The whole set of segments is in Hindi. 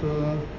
to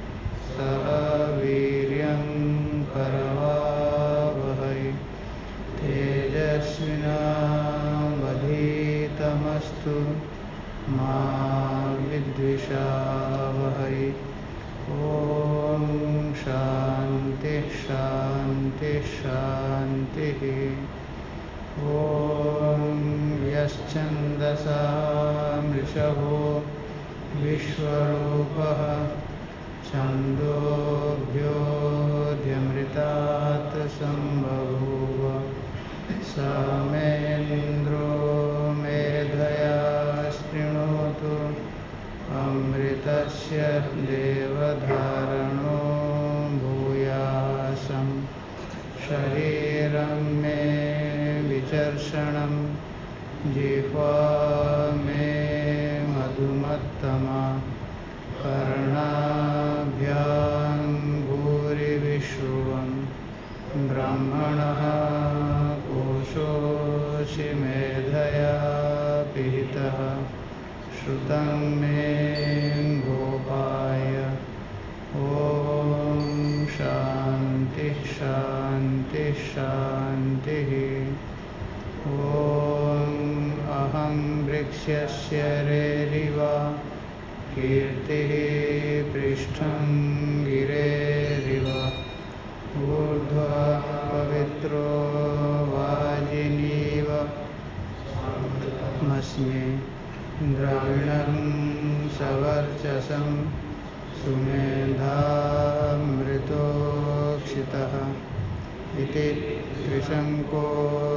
शङ्को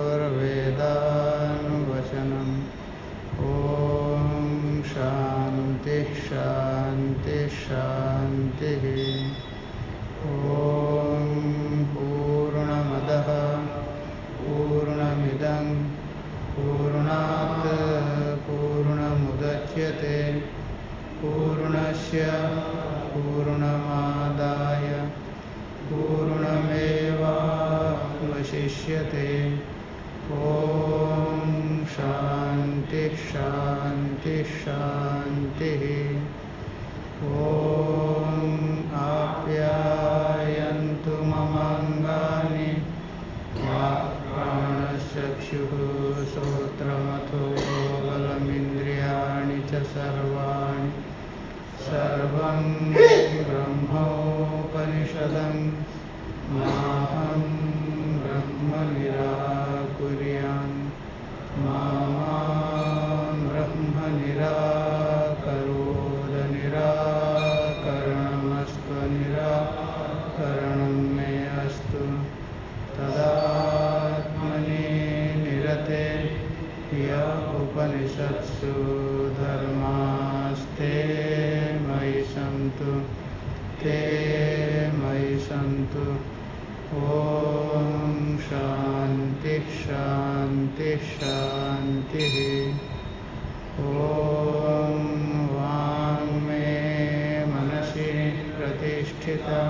प्रतिष्ठिता।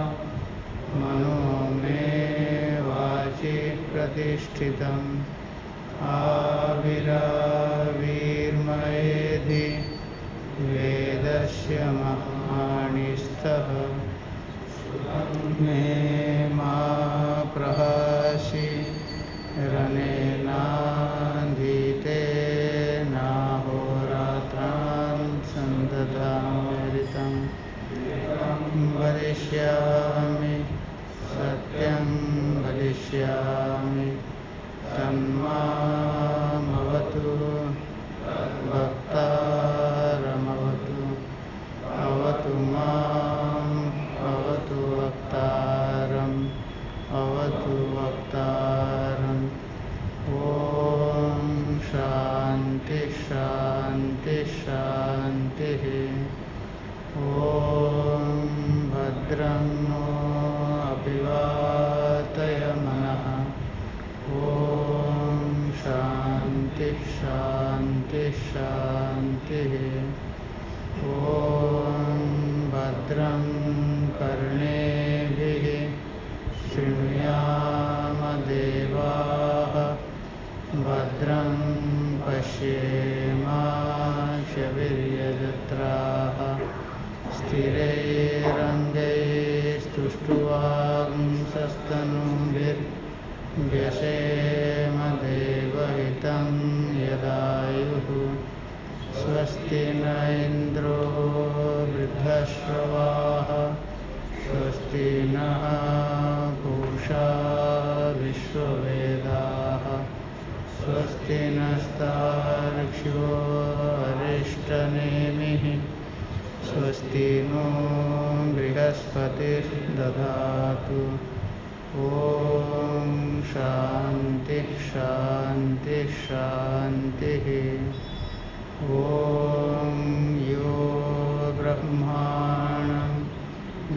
मनो मे वाचि प्रतिष्ठित आविरावीर्मयेधि वेदस्य महानि स्तः मे मा प्रहसि रणे Yeah. ॐ शान्तिः शान्तिः शान्तिः। ॐ यो ब्रह्माणं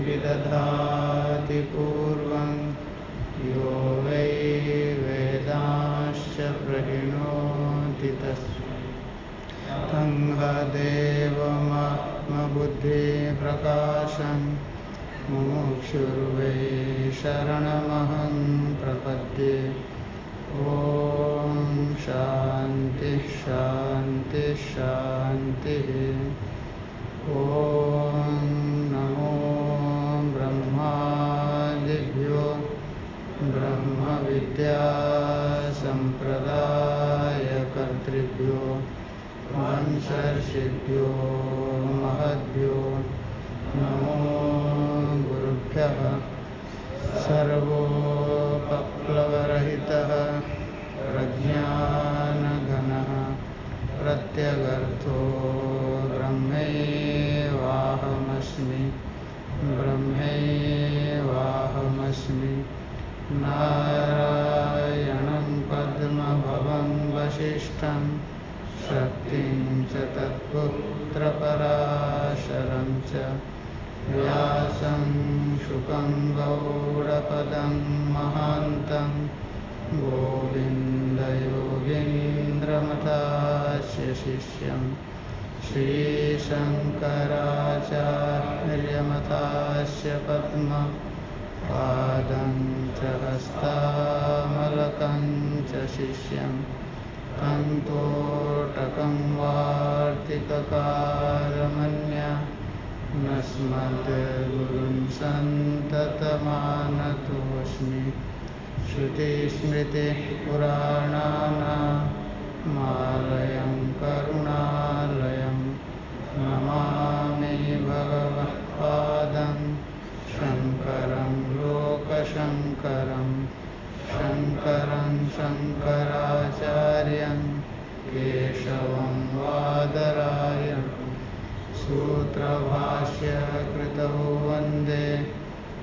विदधाति पूर्वं। यो वै वेदांश्च प्रहिणोति तस्मै। तं देवमात्मबुद्धिप्रकाशं मुमुक्षुर्वै शरणमहं प्रपद्ये ॐ शान्तिः शान्तिः शान्तिः ॐ नमो ब्रह्मादिभ्यो ब्रह्मविद्यासम्प्रदायकर्तृभ्यो वंशर्षिभ्यो だ。गौडपदं महान्तं गोविन्दयोगीन्द्रमतास्य शिष्यं श्रीशङ्कराचार्यमतास्य पद्मं पादं च हस्तामलकं च नस्मद्गुरुं सन्ततमानतोऽस्मि। श्रुतिस्मृतिपुराणानामालयं करुणालयं नमामि भगवत्पादं शङ्करं लोकशङ्करं शङ्करं शङ्कराचार्यं केशवं वादरायणं सूत्रभाष्यकृतौ वंदे।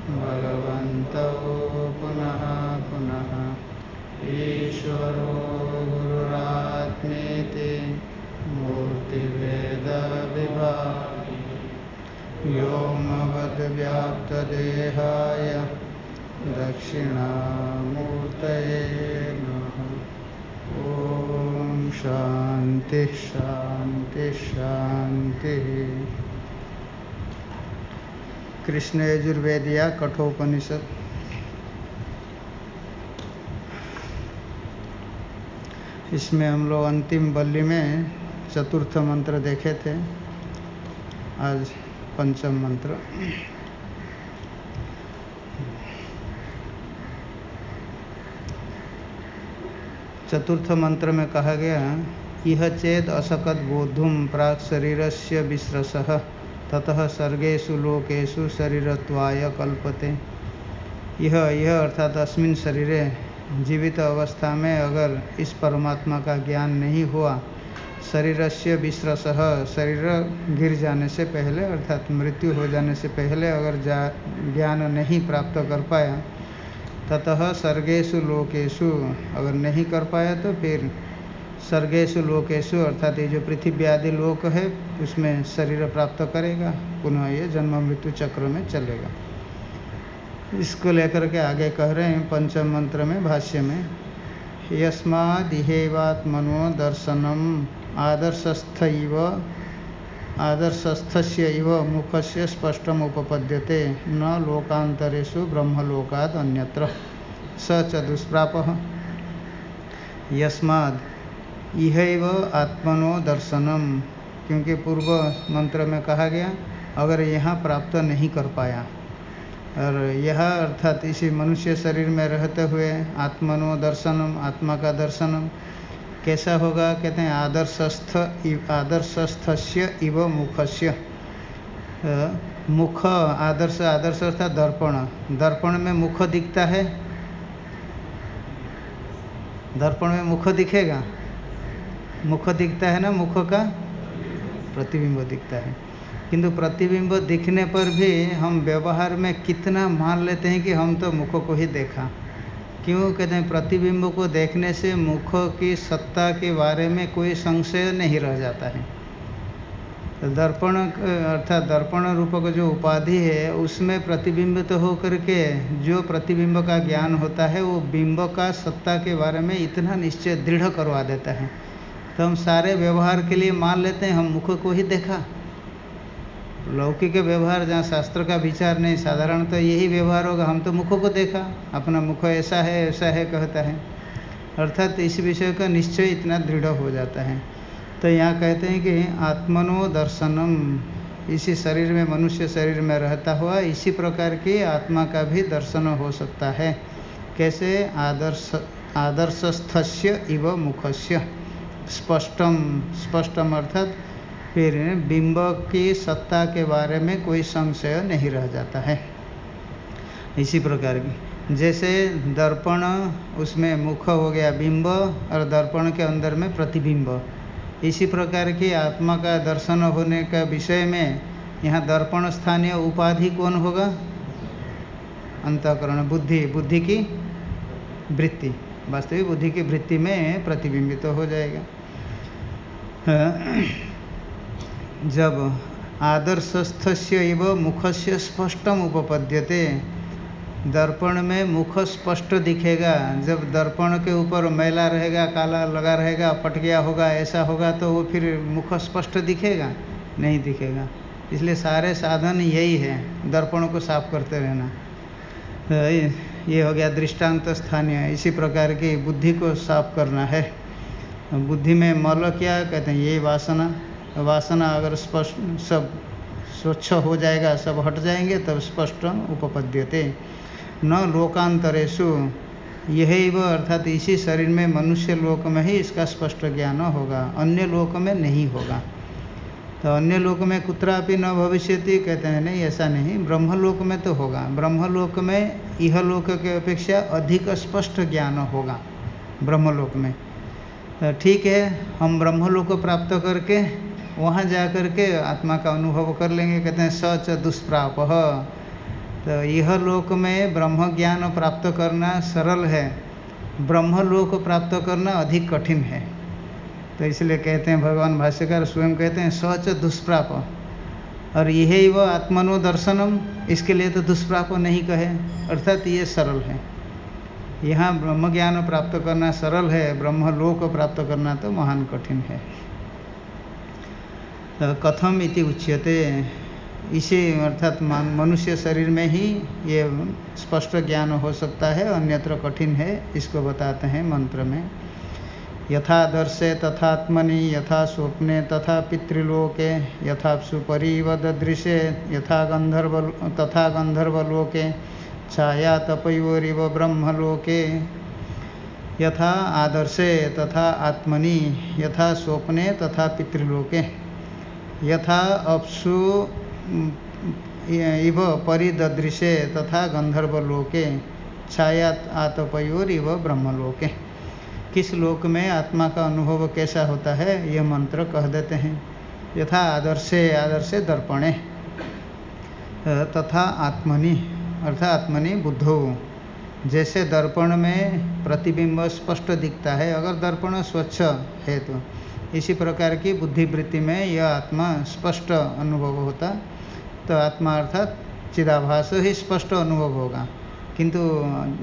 भगवन्तौ पुनः पुनः। ईश्वरो गुरुरात्मेति मूर्तिभेदविभागि व्योमवद्व्याप्तदेहाय दक्षिणामूर्तये नमः। ॐ शान्तिः शांति शांति। कृष्ण यजुर्वेदिया कठोपनिषद। इसमें हम लोग अंतिम बल्ली में चतुर्थ मंत्र देखे थे। आज पंचम मंत्र। चतुर्थ मंत्र में कहा गया यह चेद असकत बोधुम प्राक शरीर से विश्रस ततः सर्गेशु लोकेशु शरीरत्वाय कल्पते। यह यह अर्थात अस्मिन शरीर जीवित अवस्था में अगर इस परमात्मा का ज्ञान नहीं हुआ शरीर से विश्रस शरीर गिर जाने से पहले, अर्थात मृत्यु हो जाने से पहले अगर ज्ञान नहीं प्राप्त कर पाया ततः सर्गेशु लोकेशु अगर नहीं कर पाया तो फिर सर्गेशु लोकेशु अर्थात ये जो पृथ्वी आदि लोक है, उसमें शरीर प्राप्त करेगा, पुनः ये जन्म मृत्यु चक्र में चलेगा। इसको लेकर के आगे कह रहे हैं पंचम मंत्र में, भाष्य में, यस्मादिहेवात्मनो दर्शनम आदर्शस्थ इव आदर्शस्थस्य इव मुखस्य स्पष्टम उपपद्यते न लोकांतरेषु ब्रह्मलोकाद अन्यत्र। स च दुष्प्राप। यस्माद इहैव आत्मनो दर्शनम। क्योंकि पूर्व मंत्र में कहा गया, अगर यहाँ प्राप्त नहीं कर पाया। और यह अर्थात इसी मनुष्य शरीर में रहते हुए आत्मनो दर्शनम, आत्मा का दर्शनम कैसा होगा? कहते हैं, आदर्शस्थ आदर्शस्थस्य इव मुखस्य। मुख, आदर्श आदर्श अर्थात दर्पण। दर्पण में मुख दिखता है? दर्पण में मुख दिखेगा? मुख दिखता है ना? मुख का प्रतिबिंब दिखता है। किंतु प्रतिबिंब दिखने पर भी हम व्यवहार में कितना मान लेते हैं कि हम तो मुख को ही देखा। क्यों कहते हैं? प्रतिबिंब को देखने से मुख की सत्ता के बारे में कोई संशय नहीं रह जाता है। तो दर्पण, अर्थात दर्पण रूपक जो उपाधि है, उसमें प्रतिबिंब तो हो करके जो प्रतिबिंब का ज्ञान होता है, वो बिंब का सत्ता के बारे में इतना निश्चय दृढ़ करवा देता है। तो हम सारे व्यवहार के लिए मान लेते हैं, हम मुख को ही देखा। लौकिक व्यवहार जहाँ शास्त्र का विचार नहीं साधारण तो यही व्यवहार होगा। हम तो मुखों को देखा, अपना मुख ऐसा है ऐसा है कहता है। अर्थात इस विषय का निश्चय इतना दृढ़ हो जाता है। तो यहाँ कहते हैं कि आत्मनो दर्शनम, इसी शरीर में, मनुष्य शरीर में रहता हुआ इसी प्रकार की आत्मा का भी दर्शन हो सकता है। कैसे? आदर्श, आदर्शस्थस्य इव मुखस्य। स्पष्टम स्पष्टम अर्थात फिर बिंब की सत्ता के बारे में कोई संशय नहीं रह जाता है। इसी प्रकार की, जैसे दर्पण उसमें मुख हो गया बिंब और दर्पण के अंदर में प्रतिबिंब। इसी प्रकार की आत्मा का दर्शन होने का विषय में यहाँ दर्पण स्थानीय उपाधि कौन होगा? अंतकरण, बुद्धि बुद्धि की वृत्ति। वास्तविक बुद्धि की वृत्ति में प्रतिबिंबित तो हो जाएगा। जब आदर्शस्थ आदर्शस्थस्य एव मुखस्य स्पष्टम उपपद्यते दर्पण में मुख स्पष्ट दिखेगा। जब दर्पण के ऊपर मैला रहेगा, काला लगा रहेगा, फट गया होगा, ऐसा होगा तो वो फिर मुख स्पष्ट दिखेगा? नहीं दिखेगा। इसलिए सारे साधन यही है, दर्पण को साफ़ करते रहना। ये हो गया दृष्टांत स्थानीय। इसी प्रकार की बुद्धि को साफ़ करना है। बुद्धि में मल क्या? कहते हैं यही वासना। वासना अगर स्पष्ट, सब स्वच्छ हो जाएगा, सब हट जाएँगे, तब स्पष्ट उपपद्यते। न लोकांतरेशु यही वह अर्थात इसी शरीर में मनुष्य लोक में ही इसका स्पष्ट ज्ञान होगा, अन्य लोक में नहीं होगा। तो अन्य लोक में कुत्रापि न भविष्यति, कहते हैं, नहीं, ऐसा नहीं, ब्रह्मलोक में तो होगा। ब्रह्मलोक में यह लोक के अपेक्षा अधिक स्पष्ट ज्ञान होगा, ब्रह्मलोक में। तो ठीक है, हम ब्रह्मलोक प्राप्त करके वहाँ जा कर के आत्मा का अनुभव कर लेंगे, कहते हैं, सच दुष्प्राप। तो यह लोक में ब्रह्म ज्ञान प्राप्त करना सरल है। ब्रह्म लोक प्राप्त करना अधिक कठिन है। तो इसलिए कहते हैं, भगवान भाष्यकार स्वयं कहते हैं, सच दुष्प्राप। और यही वह आत्मनो दर्शनम इसके लिए तो दुष्प्राप नहीं कहे, अर्थात ये सरल है। यहाँ ब्रह्म ज्ञान प्राप्त करना सरल है ब्रह्म लोक प्राप्त करना तो महान कठिन है। कथम इति उच्यते। इसे अर्थात मनुष्य शरीर में ही ये स्पष्ट ज्ञान हो सकता है, अन्यत्र कठिन है, इसको बताते हैं मंत्र में। यथादर्शे तथात्मनि, यथा स्वप्ने तथा पितृलोके यथापसुपरीव ददृशे यथा गंधर्व, तथा गंधर्वलोके, छाया तपयोरिव ब्रह्मलोके। यथा आदर्शे तथा आत्मनि, यथा स्वप्ने तथा पितृलोके। यथा अपसु इव परिदृशे तथा गंधर्वलोके छाया आतपयोर इव ब्रह्मलोके। किस लोक में आत्मा का अनुभव कैसा होता है, यह मंत्र कह देते हैं। यथा आदर्शे आदर्शे दर्पणे तथा आत्मनि, अर्थात आत्मनि बुद्धो। जैसे दर्पण में प्रतिबिंब स्पष्ट दिखता है, अगर दर्पण स्वच्छ है तो। इसी प्रकार की बुद्धिवृत्ति में यह आत्मा स्पष्ट अनुभव होता। तो आत्मा अर्थात चिदाभास ही स्पष्ट अनुभव होगा। किंतु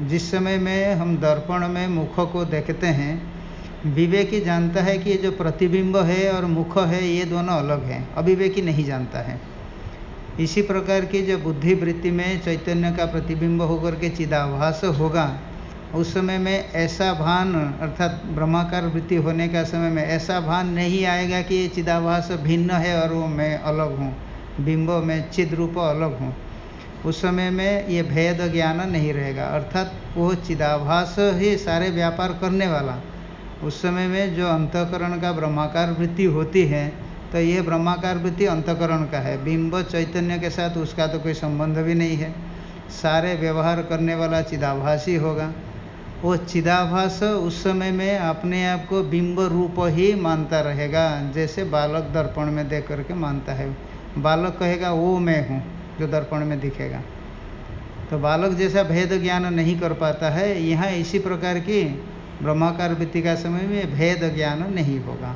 जिस समय में हम दर्पण में मुख को देखते हैं, विवेकी जानता है कि ये जो प्रतिबिंब है और मुख है, ये दोनों अलग हैं। अविवेकी नहीं जानता है। इसी प्रकार की जो बुद्धि वृत्ति में चैतन्य का प्रतिबिंब होकर के चिदाभास होगा उस समय में ऐसा भान, अर्थात ब्रह्माकार वृत्ति होने का समय में ऐसा भान नहीं आएगा कि ये चिदाभास भिन्न है और वो मैं अलग हूँ, बिंब में चिद रूप अलग हूँ। उस समय में ये भेद ज्ञान नहीं रहेगा, अर्थात वो चिदाभास ही सारे व्यापार करने वाला। उस समय में जो अंतकरण का ब्रह्माकार वृत्ति होती है तो ये ब्रह्माकार वृत्ति अंतकरण का है। बिंब चैतन्य के साथ उसका तो कोई संबंध भी नहीं है। सारे व्यवहार करने वाला चिदाभास ही होगा। वो चिदाभास उस समय में अपने आप को बिंब रूप ही मानता रहेगा, जैसे बालक दर्पण में देख करके मानता है। बालक कहेगा, वो मैं हूँ, जो दर्पण में दिखेगा। तो बालक जैसा भेद ज्ञान नहीं कर पाता है, यहाँ इसी प्रकार की ब्रह्माकार वृत्ति का समय में भेद ज्ञान नहीं होगा।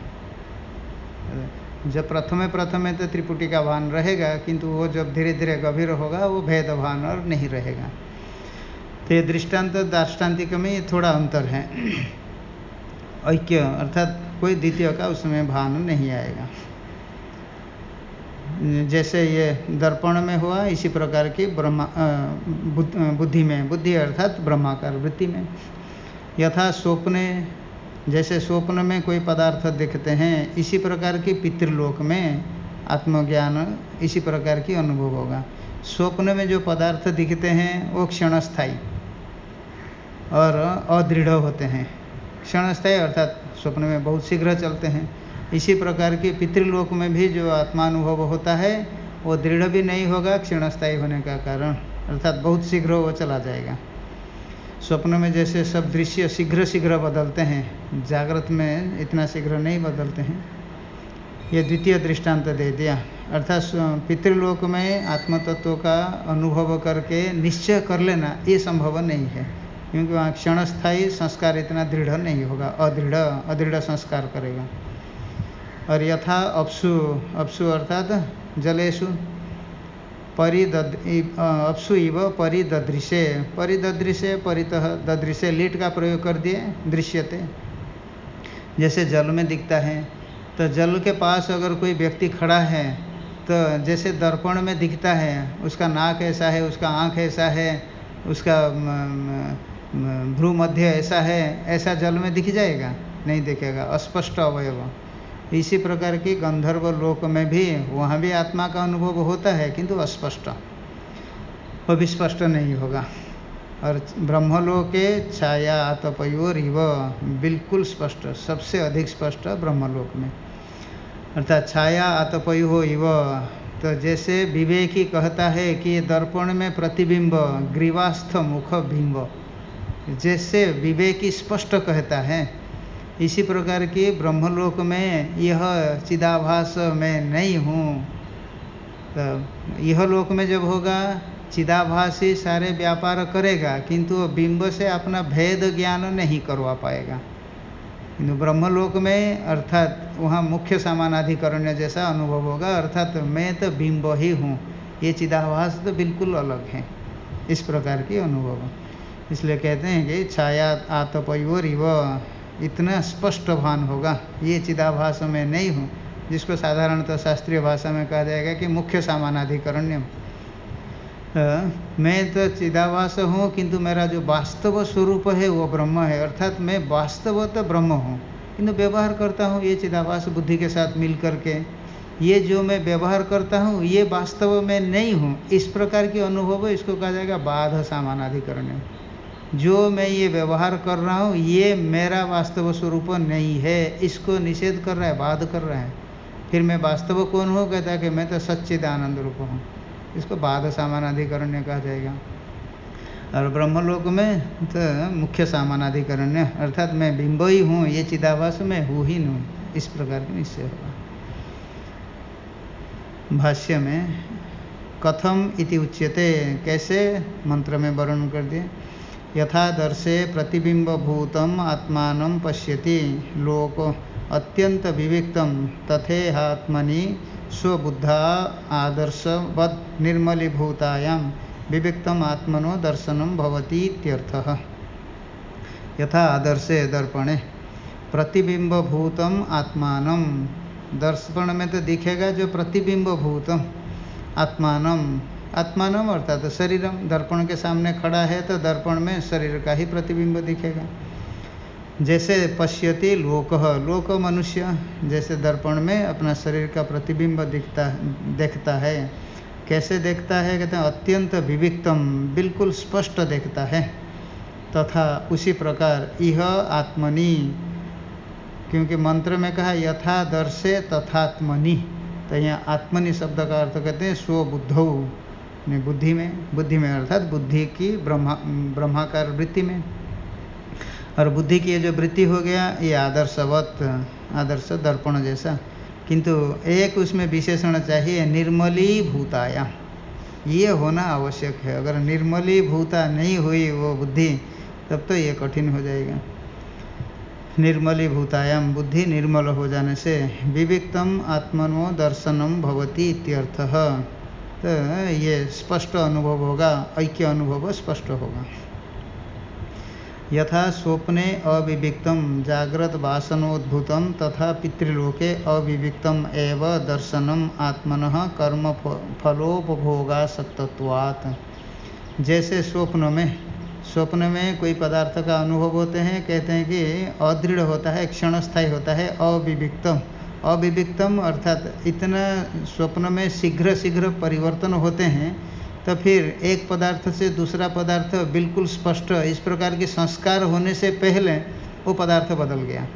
जब प्रथमे प्रथमे तो त्रिपुटी का भान रहेगा, किंतु वो जब धीरे धीरे गंभीर होगा, वो भेद भान और नहीं रहेगा। तो ये दृष्टांत दार्ष्टान्तिक में ये थोड़ा अंतर है। ऐक्य, अर्थात कोई द्वितीय का उसमें भान नहीं आएगा। जैसे ये दर्पण में हुआ, इसी प्रकार की ब्रह्मा बुद्धि में, बुद्धि अर्थात ब्रह्माकार वृत्ति में। यथा स्वप्ने, जैसे स्वप्न में कोई पदार्थ देखते हैं, इसी प्रकार की पितृलोक में आत्मज्ञान इसी प्रकार की अनुभव होगा। स्वप्न में जो पदार्थ दिखते हैं, वो क्षणस्थायी। और अदृढ़ होते हैं। क्षणस्थायी अर्थात स्वप्न में बहुत शीघ्र चलते हैं। इसी प्रकार की पितृलोक में भी जो आत्मानुभव होता है, वो दृढ़ भी नहीं होगा, क्षीणस्थायी होने का कारण, अर्थात बहुत शीघ्र वो चला जाएगा। स्वप्न में जैसे सब दृश्य शीघ्र शीघ्र बदलते हैं, जागृत में इतना शीघ्र नहीं बदलते हैं। ये द्वितीय दृष्टांत दे दिया। अर्थात पितृलोक में आत्मतत्व का अनुभव करके निश्चय कर लेना, ये संभव नहीं है। क्योंकि वहाँ क्षणस्थायी संस्कार इतना दृढ़ नहीं होगा। अदृढ़ अदृढ़ संस्कार करेगा। और यथा अपसु अपसु अर्थात जलेशु परिद अपसु इव परिदृश्य परिदृश्य परितः ददृश्य लीट का प्रयोग कर दिए, दृश्यते। जैसे जल में दिखता है तो जल के पास अगर कोई व्यक्ति खड़ा है तो जैसे दर्पण में दिखता है, उसका नाक ऐसा है, उसका आँख ऐसा है, उसका भ्रू मध्य ऐसा है, ऐसा जल में दिख जाएगा? नहीं दिखेगा। अस्पष्ट अवयव। इसी प्रकार की गंधर्व लोक में भी वहाँ भी आत्मा का अनुभव होता है, किंतु अस्पष्ट। वो भी स्पष्ट नहीं होगा। और ब्रह्मलोके छाया आतपयोर इव बिल्कुल स्पष्ट, सबसे अधिक स्पष्ट ब्रह्मलोक में। अर्थात छाया आतपयु इव तो जैसे विवेकी कहता है कि दर्पण में प्रतिबिंब, ग्रीवास्थ मुख बिंब। जैसे विवेकी स्पष्ट कहता है। इसी प्रकार की ब्रह्मलोक में यह चिदाभास मैं नहीं हूँ। तो यह लोक में जब होगा, चिदाभास ही सारे व्यापार करेगा, किंतु बिंब से अपना भेद ज्ञान नहीं करवा पाएगा। किंतु ब्रह्मलोक में अर्थात वहाँ मुख्य सामानाधिकरण्य जैसा अनुभव होगा, अर्थात मैं तो बिंब ही हूँ। ये चिदाभास तो बिल्कुल अलग है, इस प्रकार की अनुभव। इसलिए कहते हैं कि छाया आतपयोर इव इतना स्पष्ट भान होगा। ये चिदाभास में नहीं हूँ, जिसको साधारणतः शास्त्रीय भाषा में कहा जाएगा कि मुख्य सामानाधिकरण्य मैं तो चिदाभास हूँ, किंतु मेरा जो वास्तव स्वरूप है, वो ब्रह्म है। अर्थात मैं वास्तव तो ब्रह्म हूँ। किंतु व्यवहार करता हूँ, ये चिदाभास बुद्धि के साथ मिल करके। ये जो मैं व्यवहार करता हूँ, ये वास्तव में नहीं हूँ। इस प्रकार की अनुभव, इसको कहा जाएगा बाध सामानाधिकरण जो मैं ये व्यवहार कर रहा हूँ, ये मेरा वास्तव स्वरूप नहीं है। इसको निषेध कर रहा है, बाध कर रहा है। फिर मैं वास्तव कौन हूँ? कहता कि मैं तो सच्चिद आनंद रूप हूँ। इसको बाध सामानाधिकरण्य कहा जाएगा। और ब्रह्मलोक में तो मुख्य सामानाधिकरण्य अर्थात मैं बिंब ही हूँ ये चिदाभास में हूँ ही नहीं। इस प्रकार का निश्चय होगा। भाष्य में, कथम इति उच्यते। कैसे? मंत्र में वर्णन कर दिए यथादर्शे प्रतिबिंबभूतम आत्मान पश्यति। लोक अत्यंत विविक्तम, तथेहात्मनि स्वबुद्धा आदर्शवद निर्मलीभूतायाम विविक्तम आत्मनो दर्शनम भवती यथा आदर्शे दर्पणे प्रतिबिंबभूतम आत्मान। दर्पण में तो दिखेगा जो प्रतिबिंब भूतम आत्मान आत्मान अर्थात तो शरीरम दर्पण के सामने खड़ा है तो दर्पण में शरीर का ही प्रतिबिंब दिखेगा। जैसे पश्यति लोक लोक मनुष्य जैसे दर्पण में अपना शरीर का प्रतिबिंब दिखता, देखता है। कैसे देखता है? कहते हैं, अत्यंत विविक्तम, बिल्कुल स्पष्ट देखता है। तथा उसी प्रकार यह आत्मनि, क्योंकि मंत्र में कहा, यथा दर्शे तथात्मनि। तो यहाँ आत्मनि शब्द का अर्थ कहते हैं, स्वबुद्धौ। बुद्धि में बुद्धि में अर्थात बुद्धि की ब्रह्मा, ब्रह्माकार वृत्ति में। और बुद्धि की ये जो वृत्ति हो गया, ये आदर्शवत, आदर्श दर्पण जैसा। किंतु एक उसमें विशेषण चाहिए निर्मली भूताया ये होना आवश्यक है। अगर निर्मली भूता नहीं हुई वो बुद्धि, तब तो ये कठिन हो जाएगा। निर्मली भूतायाम बुद्धि निर्मल हो जाने से विविक्तम आत्मनो दर्शनम भवती इत्यर्थः। तो ये स्पष्ट अनुभव होगा, ऐक्य अनुभव स्पष्ट होगा। यथा स्वप्ने अविविक्तम जागृत वासनोद्भूतम, तथा पितृलोके अविविक्तम एव दर्शनम आत्मन कर्म फलोपभोगासक्तत्वात्। जैसे स्वप्न में स्वप्न में कोई पदार्थ का अनुभव होते हैं, कहते हैं कि अदृढ़ होता है, क्षणस्थायी होता है, अविविक्तम। अविविक्तम, अर्थात इतना स्वप्न में शीघ्र शीघ्र परिवर्तन होते हैं तो फिर एक पदार्थ से दूसरा पदार्थ बिल्कुल स्पष्ट, इस प्रकार के संस्कार होने से पहले वो पदार्थ बदल गया।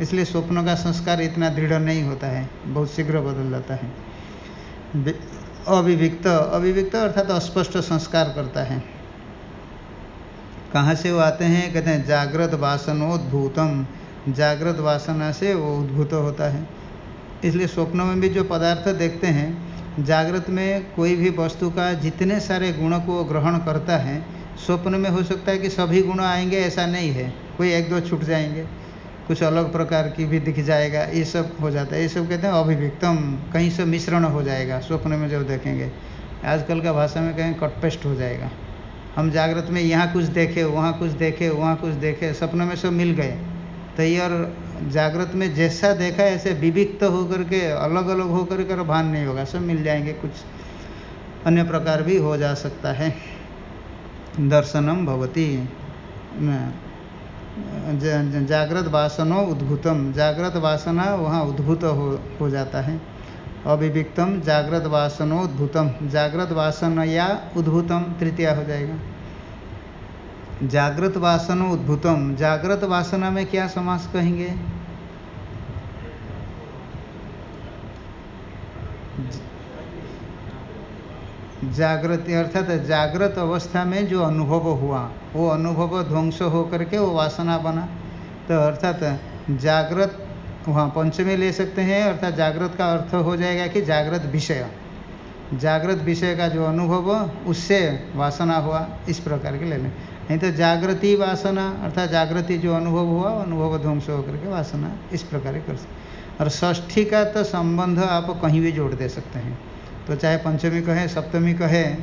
इसलिए स्वप्न का संस्कार इतना दृढ़ नहीं होता है, बहुत शीघ्र बदल जाता है। अविविक्त अविविक्त अर्थात अस्पष्ट संस्कार करता है। कहाँ से वो आते हैं? कहते हैं, जागृत वासनोद्भूतम। जागृत वासना से वो उद्भूत होता है। इसलिए स्वप्नों में भी जो पदार्थ देखते हैं, जागृत में कोई भी वस्तु का जितने सारे गुण को ग्रहण करता है, स्वप्न में हो सकता है कि सभी गुण आएँगे, ऐसा नहीं है। कोई एक दो छूट जाएँगे। कुछ अलग प्रकार की भी दिख जाएगा, ये सब हो जाता है। ये सब कहते हैं अभिव्यक्तम, कहीं से मिश्रण हो जाएगा, स्वप्न में जब देखेंगे। आजकल का भाषा में कहें कटपेस्ट हो जाएगा। हम जागृत में यहाँ कुछ देखे, वहाँ कुछ देखे, वहाँ कुछ देखे सपनों में सब मिल गए। तो ये और जागृत में जैसा देखा, ऐसे विविक्त होकर के अलग अलग होकर के भान नहीं होगा। सब मिल जाएँगे, कुछ अन्य प्रकार भी हो जा सकता है। दर्शनम भवती। जागृत वासनो उद्भूतम। जागृत वासना वहाँ उद्भूत हो हो जाता है। अविविक्तम, जागृत वासनोद्भूतम जागृत वासन या उद्भूतम, तृतीय हो जाएगा। जागृत वासन उद्भूतम। जागृत वासना में क्या समास कहेंगे? जागृत, अर्थात जागृत अवस्था में जो अनुभव हुआ, वो अनुभव ध्वंस होकर के वो वासना बना। तो अर्थात जागृत, वहाँ पंचमी ले सकते हैं, अर्थात जागृत का अर्थ हो जाएगा कि जागृत विषय। जागृत विषय का जो अनुभव, उससे वासना हुआ इस प्रकार के ले लें नहीं तो जागृति वासना अर्थात जागृति जो अनुभव हुआ, अनुभव ध्वंस होकर के वासना इस प्रकार कर सकते और ष्ठी का तो संबंध आप कहीं भी जोड़ दे सकते हैं। तो चाहे पंचमी कहें, सप्तमी कहें,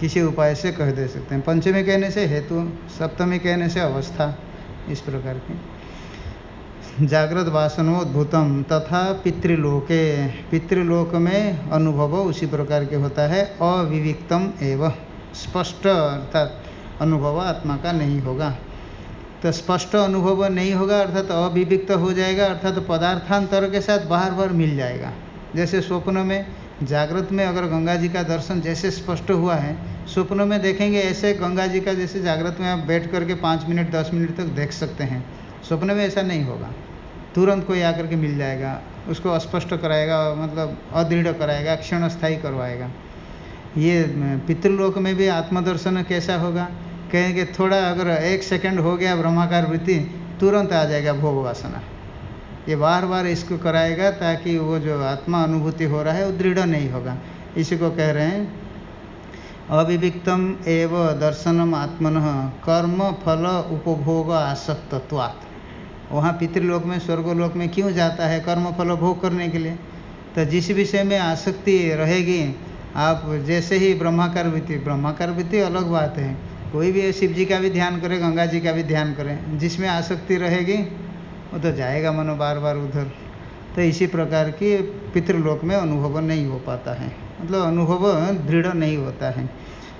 किसी उपाय से कह दे सकते हैं। पंचमी कहने से हेतु, सप्तमी कहने से अवस्था, इस प्रकार की। जागृत वासनोद्भूतम तथा पितृलोके, पितृलोक में अनुभव उसी प्रकार के होता है, अविविक्तम एवं। स्पष्ट अर्थात अनुभव आत्मा का नहीं होगा। तो स्पष्ट अनुभव नहीं होगा अर्थात अविविक्त हो जाएगा, अर्थात पदार्थांतर के साथ बार बार मिल जाएगा। जैसे स्वप्न में, जागृत में अगर गंगा जी का दर्शन जैसे स्पष्ट हुआ है, स्वप्न में देखेंगे ऐसे गंगा जी का जैसे जागृत में आप बैठ करके पाँच मिनट, दस मिनट तक देख सकते हैं। स्वप्न में ऐसा नहीं होगा। तुरंत कोई आकर के मिल जाएगा, उसको अस्पष्ट कराएगा मतलब अदृढ़ कराएगा क्षण स्थायी करवाएगा। ये पितृलोक में भी आत्मदर्शन कैसा होगा? कहेंगे थोड़ा अगर एक सेकंड हो गया ब्रह्माकार वृत्ति, तुरंत आ जाएगा भोग वासना। ये बार बार इसको कराएगा ताकि वो जो आत्मा अनुभूति हो रहा है, वो दृढ़ नहीं होगा। इसी को कह रहे हैं, अविविक्तम एव दर्शनम आत्मन कर्म फल उपभोग आसक्तत्वात्। वहाँ पितृलोक में, स्वर्गलोक में क्यों जाता है कर्म फल भोग करने के लिए? तो जिस विषय में आसक्ति रहेगी, आप जैसे ही ब्रह्माकार वृत्ति ब्रह्माकार वृत्ति अलग बात है। कोई भी शिव जी का भी ध्यान करे, गंगा जी का भी ध्यान करें, जिसमें आसक्ति रहेगी, वो तो जाएगा मनो बार बार उधर। तो इसी प्रकार की पितृलोक में अनुभव नहीं हो पाता है। मतलब अनुभव दृढ़ नहीं होता है।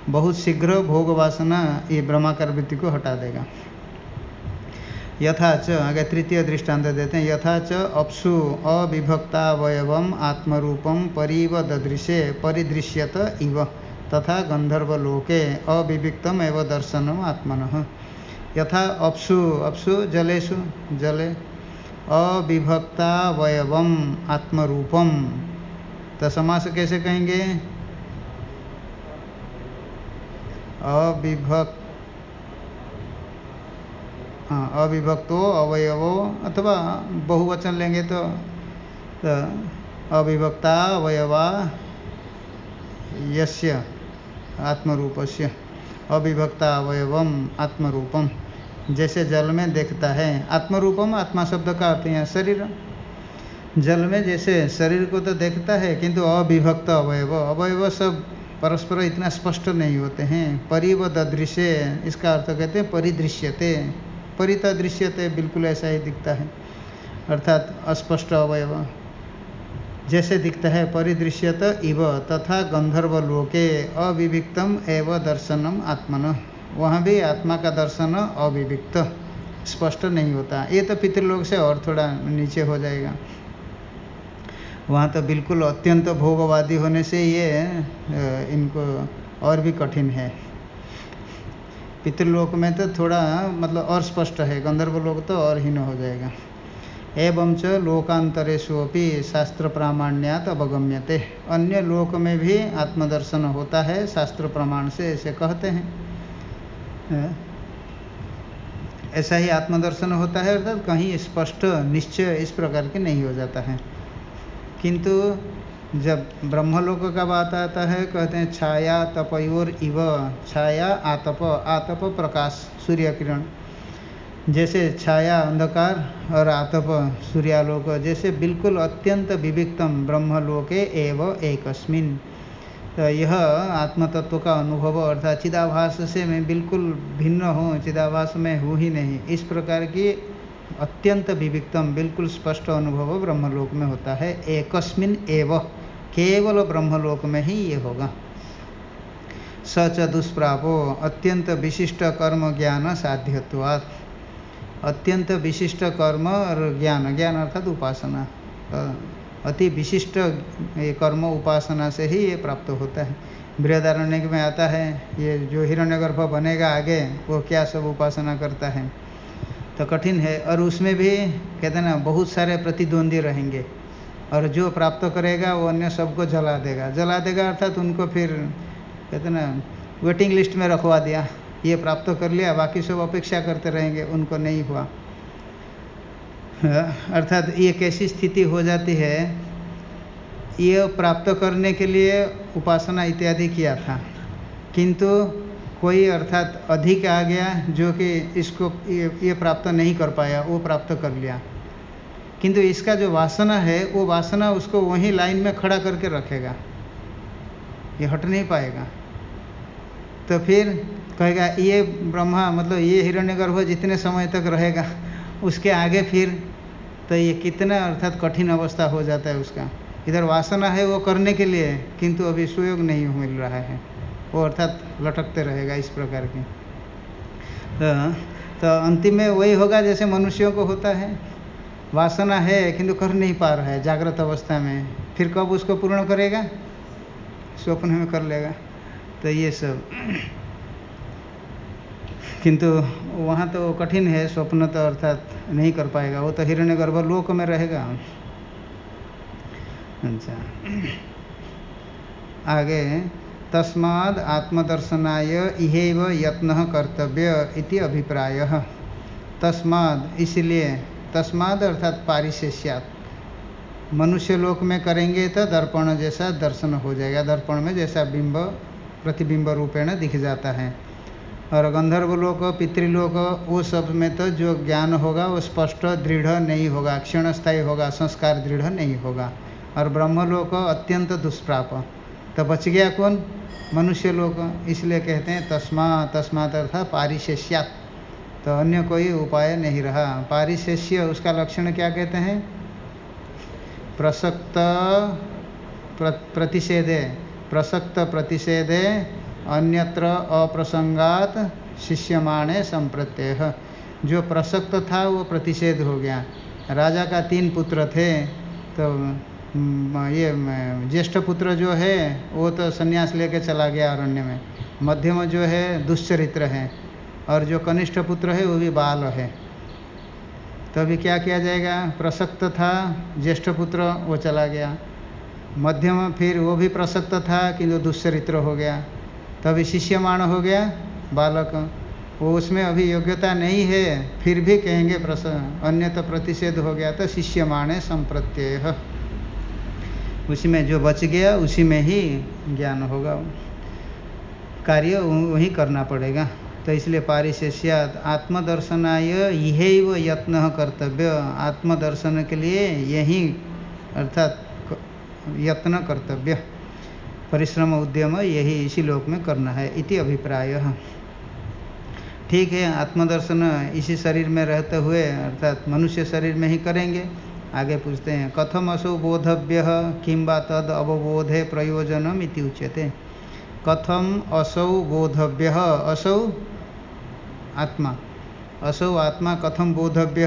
बहुत शीघ्र भोग वासना ये ब्रह्माकार वृत्ति को हटा देगा। यथा च, आगे तृतीय दृष्टांत देते हैं, यथा च, अपसु अविभक्तावयव आत्मरूपम परिव ददृशे परिदृश्यत इव, तथा गंधर्वलोके अविविक्तम एव दर्शनम आत्मन। यथा अपसु अपसु जलेशु जले अविभक्तावयव आत्मरूपम। तो समास कैसे कहेंगे? अविभक्त अविभक्तो अवयवो अथवा बहुवचन लेंगे तो, तो अविभक्ता अवयवा यस्य आत्मरूपस्य अविभक्ता अवयवम आत्मरूपम जैसे जल में देखता है। आत्मरूपम आत्मा शब्द का अर्थ है शरीर। जल में जैसे शरीर को तो देखता है किंतु अविभक्त अवयव अवयव सब परस्पर इतना स्पष्ट नहीं होते हैं। परिव दृश्य इसका अर्थ कहते हैं परिदृश्यते। परिता दृश्यते बिल्कुल ऐसा ही दिखता है। अर्थात अस्पष्ट अवयव। जैसे दिखता है परिदृश्यत इव तथा गंधर्व लोके अविविक्तम एव दर्शनम आत्मन। वहाँ भी आत्मा का दर्शन अविविक्त। स्पष्ट नहीं होता। ये तो पितृलोक से और थोड़ा नीचे हो जाएगा। वहाँ तो बिल्कुल अत्यंत भोगवादी होने से ये इनको और भी कठिन है। पितृलोक में तो थोड़ा मतलब और स्पष्ट है गंधर्व लोक तो और हीन हो जाएगा। एवं च लोकांतरेशु शास्त्र प्रामाण्यात अवगम्यते। अन्य लोक में भी आत्मदर्शन होता है शास्त्र प्रमाण से ऐसे कहते हैं। ऐसा ही आत्मदर्शन होता है, अर्थात कहीं स्पष्ट, निश्चय इस प्रकार के नहीं हो जाता है। किंतु जब ब्रह्मलोक का बात आता है, कहते हैं, छाया तपयोर इव, छाया आतप आतप प्रकाश सूर्य किरण जैसे छाया अंधकार और आतप सूर्यालोक, जैसे बिल्कुल अत्यंत विविक्तम ब्रह्मलोके एव एकस्मिन। तो यह आत्मतत्व का अनुभव अर्थात चिदाभास से मैं बिल्कुल भिन्न हूँ, चिदाभास में हूँ ही नहीं। इस प्रकार की अत्यंत विविक्तम, बिल्कुल स्पष्ट अनुभव ब्रह्मलोक में होता है, एकस्मिन एव। केवल ब्रह्मलोक में ही ये होगा। सच दुष्प्रापो, अत्यंत विशिष्ट कर्म ज्ञान साध्यत्वात्। अत्यंत विशिष्ट कर्म और ज्ञान ज्ञान अर्थात उपासना। अति विशिष्ट ये कर्म उपासना से ही ये प्राप्त होता है। बृहदारण्य में आता है, ये जो हिरण्यगर्भ बनेगा आगे, वो क्या सब उपासना करता है? तो कठिन है, और उसमें भी, कहते ना, बहुत सारे प्रतिद्वंदी रहेंगे। और जो प्राप्त करेगा वो अन्य सबको जला देगा। जला देगा अर्थात उनको फिर कहते ना वेटिंग लिस्ट में रखवा दिया। ये प्राप्त कर लिया बाकी सब अपेक्षा करते रहेंगे उनको नहीं हुआ। अर्थात ये कैसी स्थिति हो जाती है ये प्राप्त करने के लिए उपासना इत्यादि किया था। किंतु कोई अर्थात अधिक आ गया जो कि इसको ये, ये प्राप्त नहीं कर पाया वो प्राप्त कर लिया। किंतु इसका जो वासना है, वो वासना उसको वहीं लाइन में खड़ा करके रखेगा। ये हट नहीं पाएगा। तो फिर कहेगा, ये ब्रह्मा मतलब ये हिरण्यगर्भ जितने समय तक रहेगा, उसके आगे फिर तो ये कितना अर्थात कठिन अवस्था हो जाता है उसका। इधर वासना है वो करने के लिए, किंतु अभी सुयोग नहीं मिल रहा है। वो अर्थात लटकते रहेगा इस प्रकार के। तो तो अंतिम में वही होगा जैसे मनुष्यों को होता है। वासना है किंतु कर नहीं पा रहा है जागृत अवस्था में, फिर कब उसको पूर्ण करेगा? स्वप्न में कर लेगा। तो ये सब। किंतु वहाँ तो कठिन है स्वप्न तो अर्थात नहीं कर पाएगा। वो तो हिरण्य गर्भ लोक में रहेगा। अच्छा। आगे, तस्माद आत्मदर्शनाय इहेव यत्न कर्तव्य इति अभिप्राय। तस्माद, इसलिए तस्माद अर्थात पारिशेष्यात। मनुष्य लोक में करेंगे तो दर्पण जैसा दर्शन हो जाएगा। दर्पण में जैसा बिंब, प्रतिबिंब रूपेण दिख जाता है। और गंधर्व लोक पितृलोक वो सब में तो जो ज्ञान होगा, वो स्पष्ट, दृढ़ नहीं होगा। क्षण स्थायी होगा, संस्कार दृढ़ नहीं होगा। और ब्रह्मलोक अत्यंत दुष्प्राप। तो बच गया कौन? मनुष्य लोक, इसलिए कहते हैं तस्मा, तस्मात अर्थात पारिशेष्यात। तो अन्य कोई उपाय नहीं रहा। पारिशेष्य उसका लक्षण क्या कहते हैं? प्रसक्त प्र, प्रतिषेधे। प्रसक्त प्रतिषेधे अन्यत्र अप्रसंगात शिष्यमाणे संप्रत्यय। जो प्रसक्त था वो प्रतिषेध हो गया। राजा का तीन पुत्र थे तो ये ज्येष्ठ पुत्र जो है वो तो संन्यास लेके चला गया अरण्य में। मध्यम जो है दुश्चरित्र है। और जो कनिष्ठ पुत्र है, वो भी बाल है। तो क्या किया जाएगा? प्रसक्त था, ज्येष्ठ पुत्र, वो चला गया। मध्यम फिर वो भी प्रसक्त था किंतु दुश्चरित्र हो गया। तभी शिष्यमाण हो गया बालक। वो उसमें अभी योग्यता नहीं है, फिर भी कहेंगे प्रस अन्य तो प्रतिषेध हो गया तो शिष्यमाण संप्रत्यय। उसी में जो बच गया, उसी में ही ज्ञान होगा। कार्य वही करना पड़ेगा। तो इसलिए पारिशेष्यात आत्मदर्शनाय यह यत्न कर्तव्य। आत्मदर्शन के लिए यही अर्थात यत्न कर्तव्य। परिश्रम उद्यम यही इसी लोक में करना है इति अभिप्राय। ठीक है, आत्मदर्शन इसी शरीर में रहते हुए अर्थात मनुष्य शरीर में ही करेंगे। आगे पूछते हैं, कथम असौ बोधव्य, किं तद अवबोधे प्रयोजनम इति उच्यते। कथम असौ बोधव्य, असौ आत्मा। असौ आत्मा कथम बोधव्य,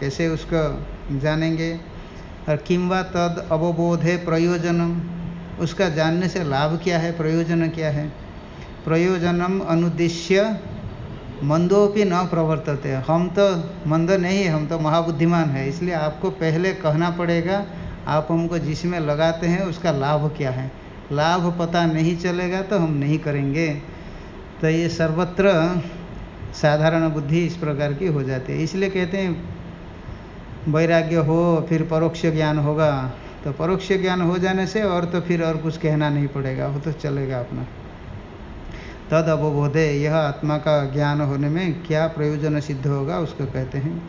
कैसे उसको जानेंगे? और किम्वा तद अवबोधे प्रयोजनम? उसका जानने से लाभ क्या है, प्रयोजन क्या है? प्रयोजनम अनुद्देश्य मंदोपि न प्रवर्तते। हम तो मंद नहीं, हम तो महाबुद्धिमान है, इसलिए आपको पहले कहना पड़ेगा, आप हमको जिसमें लगाते हैं, उसका लाभ क्या है? लाभ पता नहीं चलेगा तो हम नहीं करेंगे। तो ये सर्वत्र साधारण बुद्धि इस प्रकार की हो जाती है। इसलिए कहते हैं, वैराग्य हो, फिर परोक्ष ज्ञान होगा तो परोक्ष ज्ञान हो जाने से और तो फिर और कुछ कहना नहीं पड़ेगा, वो तो चलेगा अपना। तद अवबोधे, यह आत्मा का ज्ञान होने में क्या प्रयोजन सिद्ध होगा, उसको कहते हैं,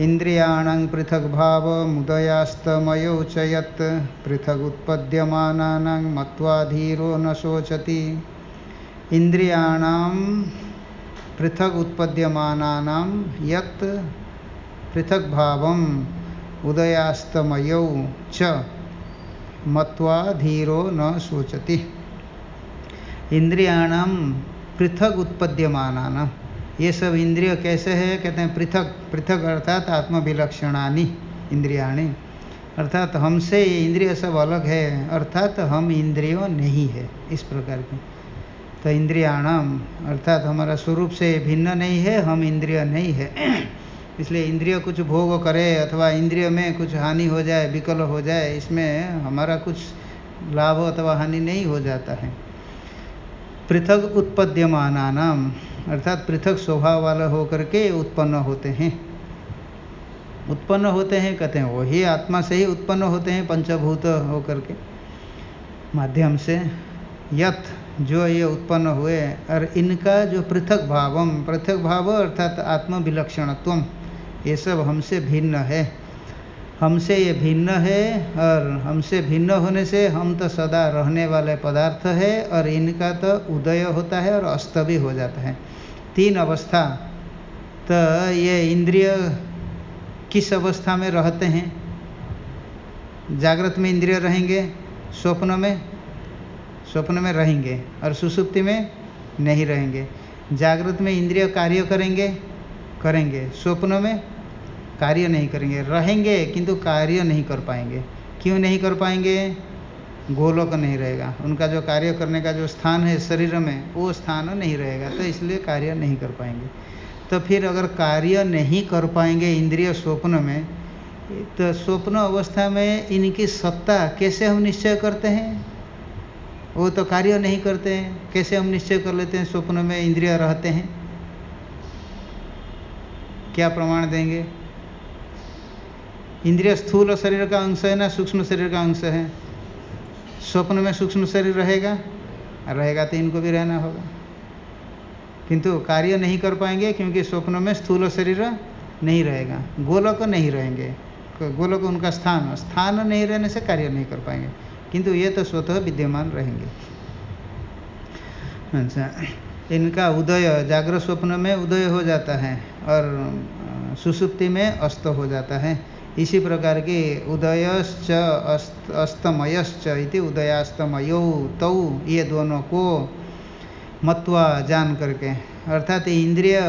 इंद्रियाण पृथक भाव मुदयास्तमयो च पृथक उत्पद्यमाना मत्वाधीरो न शोचती। इंद्रियाण पृथक उत्पद्यमाना यत् भाव उदयास्तमय च मत्वा धीरो न शोचति। इंद्रियाण पृथक उत्पद्यमाना ये सब इंद्रिय कैसे है? कहते हैं पृथक पृथक अर्थात आत्मविलक्षणानी इंद्रियाणी। अर्थात हमसे ये इंद्रिय सब अलग है, अर्थात हम इंद्रियों नहीं है, इस प्रकार की। तो इंद्रियाणाम, अर्थात हमारा स्वरूप से भिन्न नहीं है, हम इंद्रिय नहीं है। इसलिए इंद्रिय कुछ भोग करे अथवा इंद्रिय में कुछ हानि हो जाए, विकल हो जाए, इसमें हमारा कुछ लाभ अथवा हानि नहीं हो जाता है। पृथक उत्पद्यमाना नाम अर्थात पृथक स्वभाव वाला होकर के उत्पन्न होते हैं। उत्पन्न होते हैं, कहते हैं, वही आत्मा से ही उत्पन्न होते हैं, पंचभूत होकर के। माध्यम से यथ जो ये उत्पन्न हुए, और इनका जो पृथक भावम, पृथक भाव अर्थात आत्म विलक्षणत्व ये सब हमसे भिन्न है। हमसे ये भिन्न है, और हमसे भिन्न होने से हम तो सदा रहने वाले पदार्थ है, और इनका तो उदय होता है और अस्त भी हो जाता है। तीन अवस्था तो ये इंद्रिय किस अवस्था में रहते हैं? जागृत में इंद्रिय रहेंगे, स्वप्न में? स्वप्न में रहेंगे और सुसुप्ति में नहीं रहेंगे। जागृत में इंद्रिय कार्य करेंगे करेंगे। स्वप्न में कार्य नहीं करेंगे। रहेंगे, किंतु कार्य नहीं कर पाएँगे। क्यों नहीं कर पाएँगे? गोलोक नहीं रहेगा। उनका जो कार्य करने का जो स्थान है शरीर में, वो स्थान नहीं रहेगा। तो इसलिए कार्य नहीं कर पाएँगे। तो फिर अगर कार्य नहीं कर पाएँगे इंद्रिय स्वप्न में तो स्वप्न अवस्था में इनकी सत्ता कैसे हम निश्चय करते हैं? वो तो कार्य नहीं करते हैं। कैसे हम निश्चय कर लेते हैं? स्वप्न में इंद्रिय रहते हैं। क्या प्रमाण देंगे? इंद्रिय स्थूल शरीर का अंश है ना? सूक्ष्म शरीर का अंश है। स्वप्न में सूक्ष्म शरीर रहेगा? रहेगा तो इनको भी रहना होगा। किंतु कार्य नहीं कर पाएँगे क्योंकि स्वप्न में स्थूल शरीर नहीं रहेगा। गोलक नहीं रहेंगे। गोलक उनका स्थान। स्थान नहीं रहने से कार्य नहीं कर पाएँगे। किंतु ये तो स्वतः विद्यमान रहेंगे। अच्छा इनका उदय, जागृत स्वप्न में उदय हो जाता है और सुसुप्ति में अस्त हो जाता है। इसी प्रकार की उदयश्च अस्त, अस्तमयश्च इति उदयास्तमयो तौ, ये दोनों को मत्वा जान करके, अर्थात इंद्रिय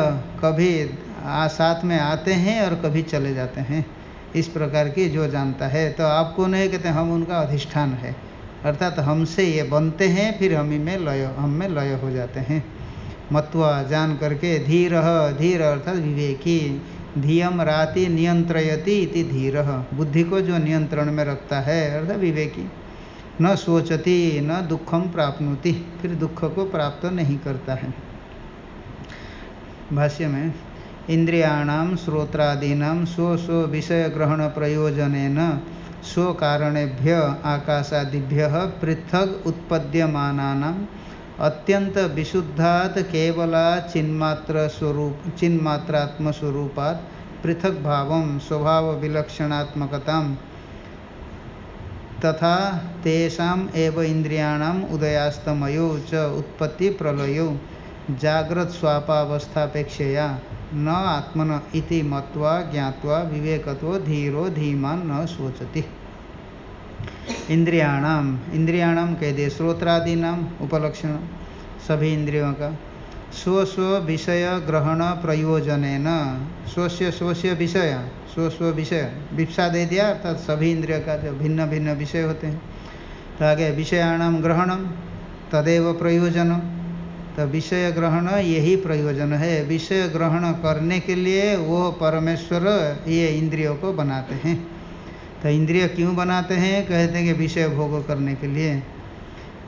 कभी साथ में आते हैं और कभी चले जाते हैं। इस प्रकार की जो जानता है तो आपको नहीं कहते हम उनका अधिष्ठान है। अर्थात तो हमसे ये बनते हैं, फिर हम में लय, हम में लय हो जाते हैं। मत्वा जान करके धीर धीर अर्थात विवेकी, धीयम राति नियंत्रयति इति धीर। बुद्धि को जो नियंत्रण में रखता है, अर्थात विवेकी, न सोचती, न दुखम प्राप्नुति, फिर दुख को प्राप्त नहीं करता है। भाष्य में इंद्रियाणाम श्रोत्रादीना स्व स्व विषय ग्रहण प्रयोजन स्व कारणेभ्य आकाशादिभ्य पृथक उत्पद्यमाना अत्यंत विशुद्धात केवला चिन्मात्र स्वरूप चिन्मात्रात्म स्वरूपात पृथक भाव स्वभाव विलक्षणात्मकता तथा तेषाम एव इंद्रियाणाम उदयास्तमयो च उत्पत्ति प्रलयो जागृत स्वापावस्थापेक्षया न आत्मन इति मत्वा ज्ञावा विवेकत्व धीरो धीमान न सोचती इंद्रियाणाम इंद्रियाणाम कह दिए श्रोत्रादि नाम उपलक्षण सभी इंद्रियों का। स्व स्व विषय ग्रहण प्रयोजन न स्वस्य स्वस्य विषय स्व स्व विषय विप्सा दे दिया, अर्थात सभी इंद्रिय का जो भिन्न भिन्न विषय होते हैं। तो आगे विषयाणाम ग्रहणम तदेव प्रयोजन तो विषय ग्रहण यही प्रयोजन है। विषय ग्रहण करने के लिए वो परमेश्वर ये इंद्रियों को बनाते हैं। तो इंद्रिय क्यों बनाते हैं? कहते हैं कि विषय भोग करने के लिए।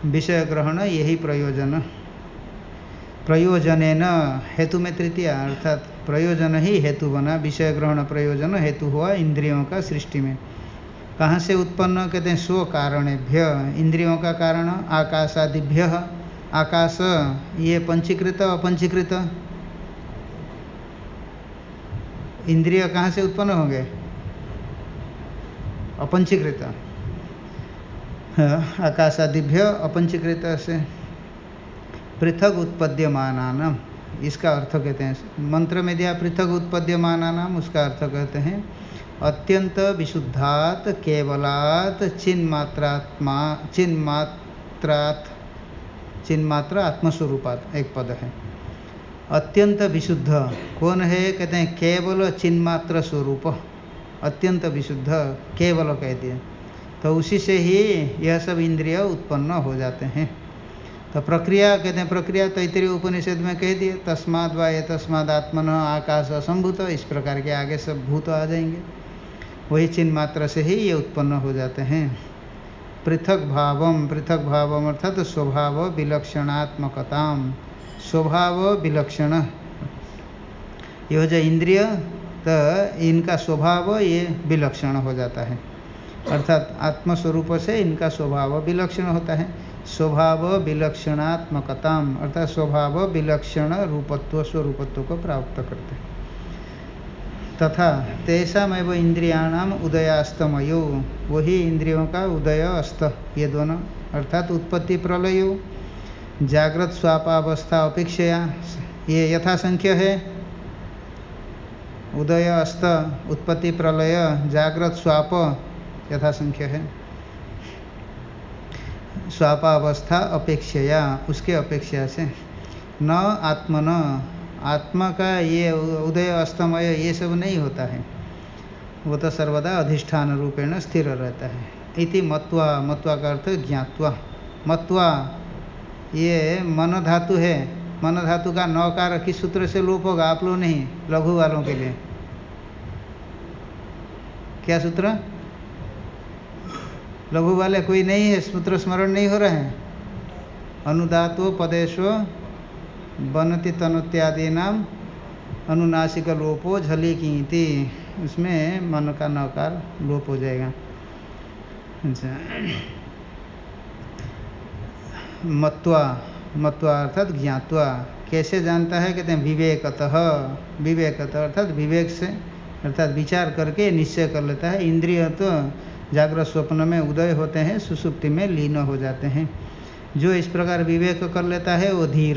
विषय ग्रहण यही प्रयोजन। प्रयोजन न हेतु में तृतीया अर्थात प्रयोजन ही हेतु बना। विषय ग्रहण प्रयोजन हेतु हुआ इंद्रियों का सृष्टि में। कहाँ से उत्पन्न? कहते हैं स्व कारणेभ्य इंद्रियों का कारण आकाशादिभ्य। आकाश, ये पंचीकृत, अपंचीकृत? इंद्रिय कहाँ से उत्पन्न होंगे? अपंचीकृत। आकाशादिभ्य अपंचीकृत से पृथक उत्पद्यमान इसका अर्थ कहते हैं। मंत्र में दिया पृथक उत्पद्यमान उसका अर्थ कहते हैं, अत्यंत विशुद्धात, केवलात, चिन्मात्रात्मा, चिन्मात्रात चिन्मात्र आत्मस्वरूपात, एक पद है। अत्यंत विशुद्ध, कौन है? कहते हैं, केवल चिन्मात्र स्वरूप। अत्यंत विशुद्ध, केवल कह दिए। तो उसी से ही यह सब इंद्रिय उत्पन्न हो जाते हैं। तो प्रक्रिया, कहते हैं, प्रक्रिया तैतरीय उपनिषद में कह दिए, तस्माद व ये तस्माद आत्मन, आकाश असंभूत, इस प्रकार के आगे सब भूत आ जाएँगे। वही चिन्ह मात्र से ही ये उत्पन्न हो जाते हैं। पृथक भावम पृथक भावम अर्थात तो स्वभाव विलक्षणात्मकताम स्वभाव विलक्षण। यह जो इंद्रिय तो इनका स्वभाव ये विलक्षण हो जाता है। अर्थात आत्मस्वरूप से इनका स्वभाव विलक्षण होता है। स्वभाव विलक्षणात्मकताम अर्थात स्वभाव विलक्षण रूपत्व, स्वरूपत्व को प्राप्त करते हैं। तथा तेषामेव इंद्रियाणाम उदयास्तमयो। वही इंद्रियों का उदय अस्त ये दोनों। अर्थात उत्पत्ति प्रलयो, जागृत स्वापावस्था अपेक्षया, ये यथासंख्य है। उदय अस्त उत्पत्ति प्रलय, जागृत स्वाप यथा संख्य है। स्वापावस्था अपेक्षया, उसके अपेक्षा से। न आत्मन आत्मा का ये उदय, अस्तमय, ये सब नहीं होता है। वो तो सर्वदा अधिष्ठान रूपेण स्थिर रहता है। इति मत्वा मत्वा का अर्थ ज्ञात्वा। मत्वा, ये मन धातु है। मन धातु का नौकार किस सूत्र से लोप होगा, आप लोग नहीं, लघु वालों के लिए। क्या सूत्र? लघु वाले कोई नहीं है, सूत्र स्मरण नहीं हो रहे हैं। अनुदातो पदेशो बनति तनुत्यादि नाम अनुनासिक लोपो झली की उसमें मन का नकार लोप हो जाएगा। अच्छा। मत्वा मत्वा अर्थात ज्ञातवा। कैसे जानता है? कहते हैं विवेकतः। विवेकतः अर्थात विवेक से, अर्थात विचार करके निश्चय कर लेता है। इंद्रिय तो जागृत स्वप्न में उदय होते हैं, सुसुप्ति में लीन हो जाते हैं। जो इस प्रकार विवेक कर लेता है, वो धीर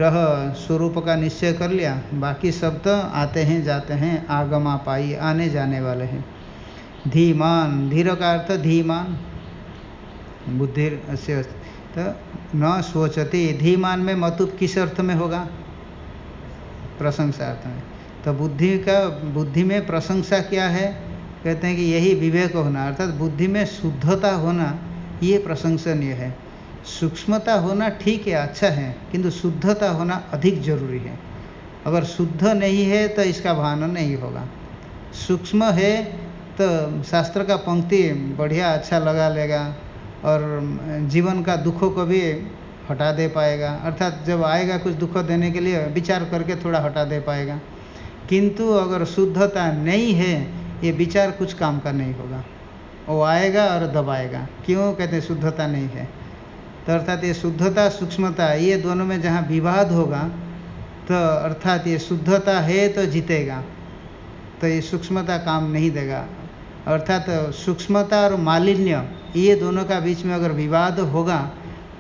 स्वरूप का निश्चय कर लिया। बाकी शब्द तो आते हैं, जाते हैं, आगमा पाई, आने जाने वाले हैं। धीमान, धीर का अर्थ धीमान। बुद्धि तो न सोचती, धीमान में मतुप किस अर्थ में होगा? प्रशंसा अर्थ में। तो बुद्धि का, बुद्धि में प्रशंसा क्या है? कहते हैं कि यही विवेक होना, अर्थात बुद्धि में शुद्धता होना, ये प्रशंसनीय है। सूक्ष्मता होना ठीक है अच्छा है, किंतु शुद्धता होना अधिक ज़रूरी है। अगर शुद्ध नहीं है तो इसका भान नहीं होगा। सूक्ष्म है तो शास्त्र का पंक्ति बढ़िया अच्छा लगा लेगा, और जीवन का दुखों को भी हटा दे पाएगा। अर्थात जब आएगा कुछ दुख देने के लिए, विचार करके थोड़ा हटा दे पाएगा। किंतु अगर शुद्धता नहीं है, ये विचार कुछ काम का नहीं होगा। वो आएगा और दबाएगा। क्यों? कहते शुद्धता नहीं है। तो अर्थात ये शुद्धता, सूक्ष्मता, ये दोनों में जहाँ विवाद होगा तो अर्थात ये शुद्धता है तो जीतेगा। तो ये सूक्ष्मता काम नहीं देगा। अर्थात सूक्ष्मता और मालिन्य, ये दोनों का बीच में अगर विवाद होगा,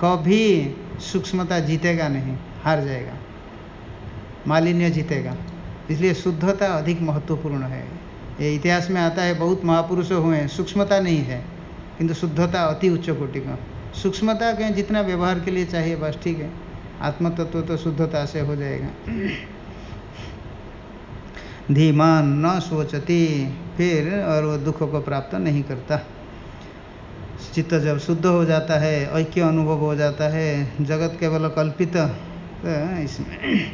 कभी सूक्ष्मता जीतेगा नहीं, हार जाएगा। मालिन्य जीतेगा। इसलिए शुद्धता अधिक महत्वपूर्ण है। ये इतिहास में आता है, बहुत महापुरुष हुए सूक्ष्मता नहीं है, किंतु शुद्धता अति उच्च कोटि का। सूक्ष्मता के जितना व्यवहार के लिए चाहिए, बस ठीक है। आत्म तत्व तो शुद्धता से हो जाएगा। धीमान न सोचती, फिर और वो दुख को प्राप्त नहीं करता। चित्त जब शुद्ध हो जाता है, ऐक्य अनुभव हो जाता है, जगत केवल कल्पित तो इसमें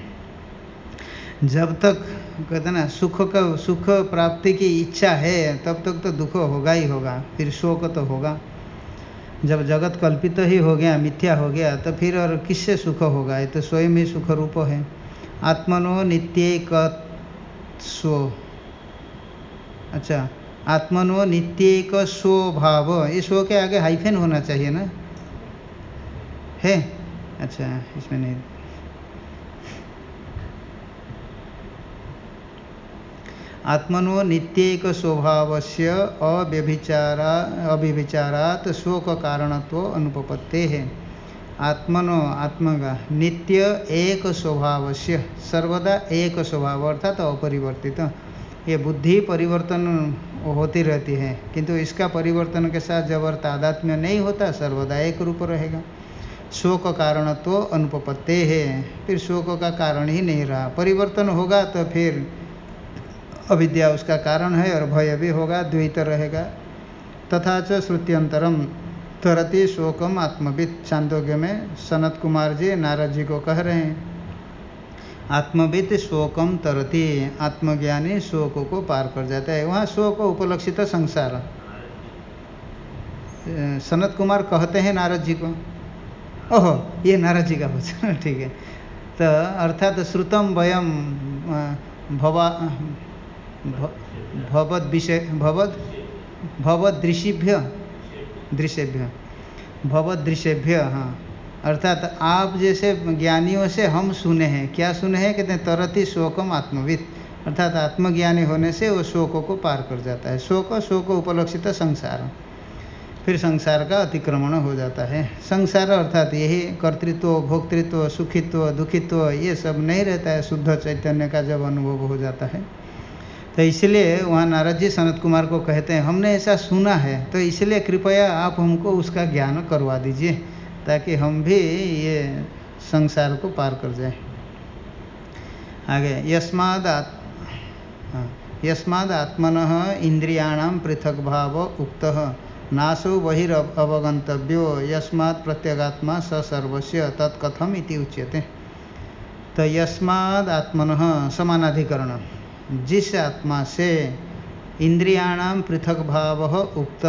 जब तक कहते ना, सुख का, सुख प्राप्ति की इच्छा है, तब तक तो दुख होगा ही होगा, फिर शोक तो होगा। जब जगत कल्पित ही हो गया, मिथ्या हो गया तो फिर और किससे सुख होगा? ये तो स्वयं ही सुख रूप है। आत्मनो नित्य स्व अच्छा आत्मनो नित्येक स्वभाव ये स्व के आगे हाइफेन होना चाहिए ना? है? अच्छा इसमें नहीं। आत्मनो नित्येक स्वभाव से अव्यभिचारा, अव्यभिचारात शोक कारणत्व अनुपपत्ते। है आत्मनो आत्मा का नित्य एक स्वभाव से सर्वदा एक स्वभाव अर्थात तो अपरिवर्तित। ये बुद्धि परिवर्तन होती रहती है, किंतु इसका परिवर्तन के साथ जब तादात्म्य नहीं होता, सर्वदा एक रूप रहेगा। शोक कारणत्व अनुपपत्ते है फिर शोक का कारण ही नहीं रहा। परिवर्तन होगा तो फिर अविद्या उसका कारण है और भय भी होगा, द्वैत रहेगा। तथा च श्रुत्यंतरम तरति शोकम आत्मविद चांदोग्य में सनत कुमार जी नारद जी को कह रहे हैं आत्मविद शोकम तरति, आत्मज्ञानी शोक को पार कर जाता है। वहाँ शोक उपलक्षित संसार। सनत कुमार कहते हैं नारद जी को, ओहो, ये नारद जी का वचन, ठीक है। तो अर्थात श्रुतम, वयम भवा विषय, भवद भवद दृशिभ्य दृश्यभ्य भवद दृश्यभ्य हाँ। अर्थात आप जैसे ज्ञानियों से हम सुने हैं, क्या सुने हैं? कहते हैं, तरति शोकम आत्मविद अर्थात आत्मज्ञानी होने से वो शोकों को पार कर जाता है। शोक शोक उपलक्षित संसार। फिर संसार का अतिक्रमण हो जाता है। संसार अर्थात यही कर्तृत्व, भोक्तृत्व, सुखित्व, दुखित्व, ये सब नहीं रहता है। शुद्ध चैतन्य का जब अनुभव हो जाता है तो इसलिए वहाँ नारद जी सनत कुमार को कहते हैं हमने ऐसा सुना है तो इसलिए कृपया आप हमको उसका ज्ञान करवा दीजिए ताकि हम भी ये संसार को पार कर जाए। आगे यस्माद हाँ, यस्माद आत्मन इंद्रियाणाम पृथक भाव उक्त नाशो बहिर्वगंतव्यो यस्मात् प्रत्यगात्मा स सर्वस्य तत्कथम इति उच्यते। तो यस्माद आत्मन समानाधिकरण जिस आत्मा से इंद्रियाणाम पृथक भाव उक्त,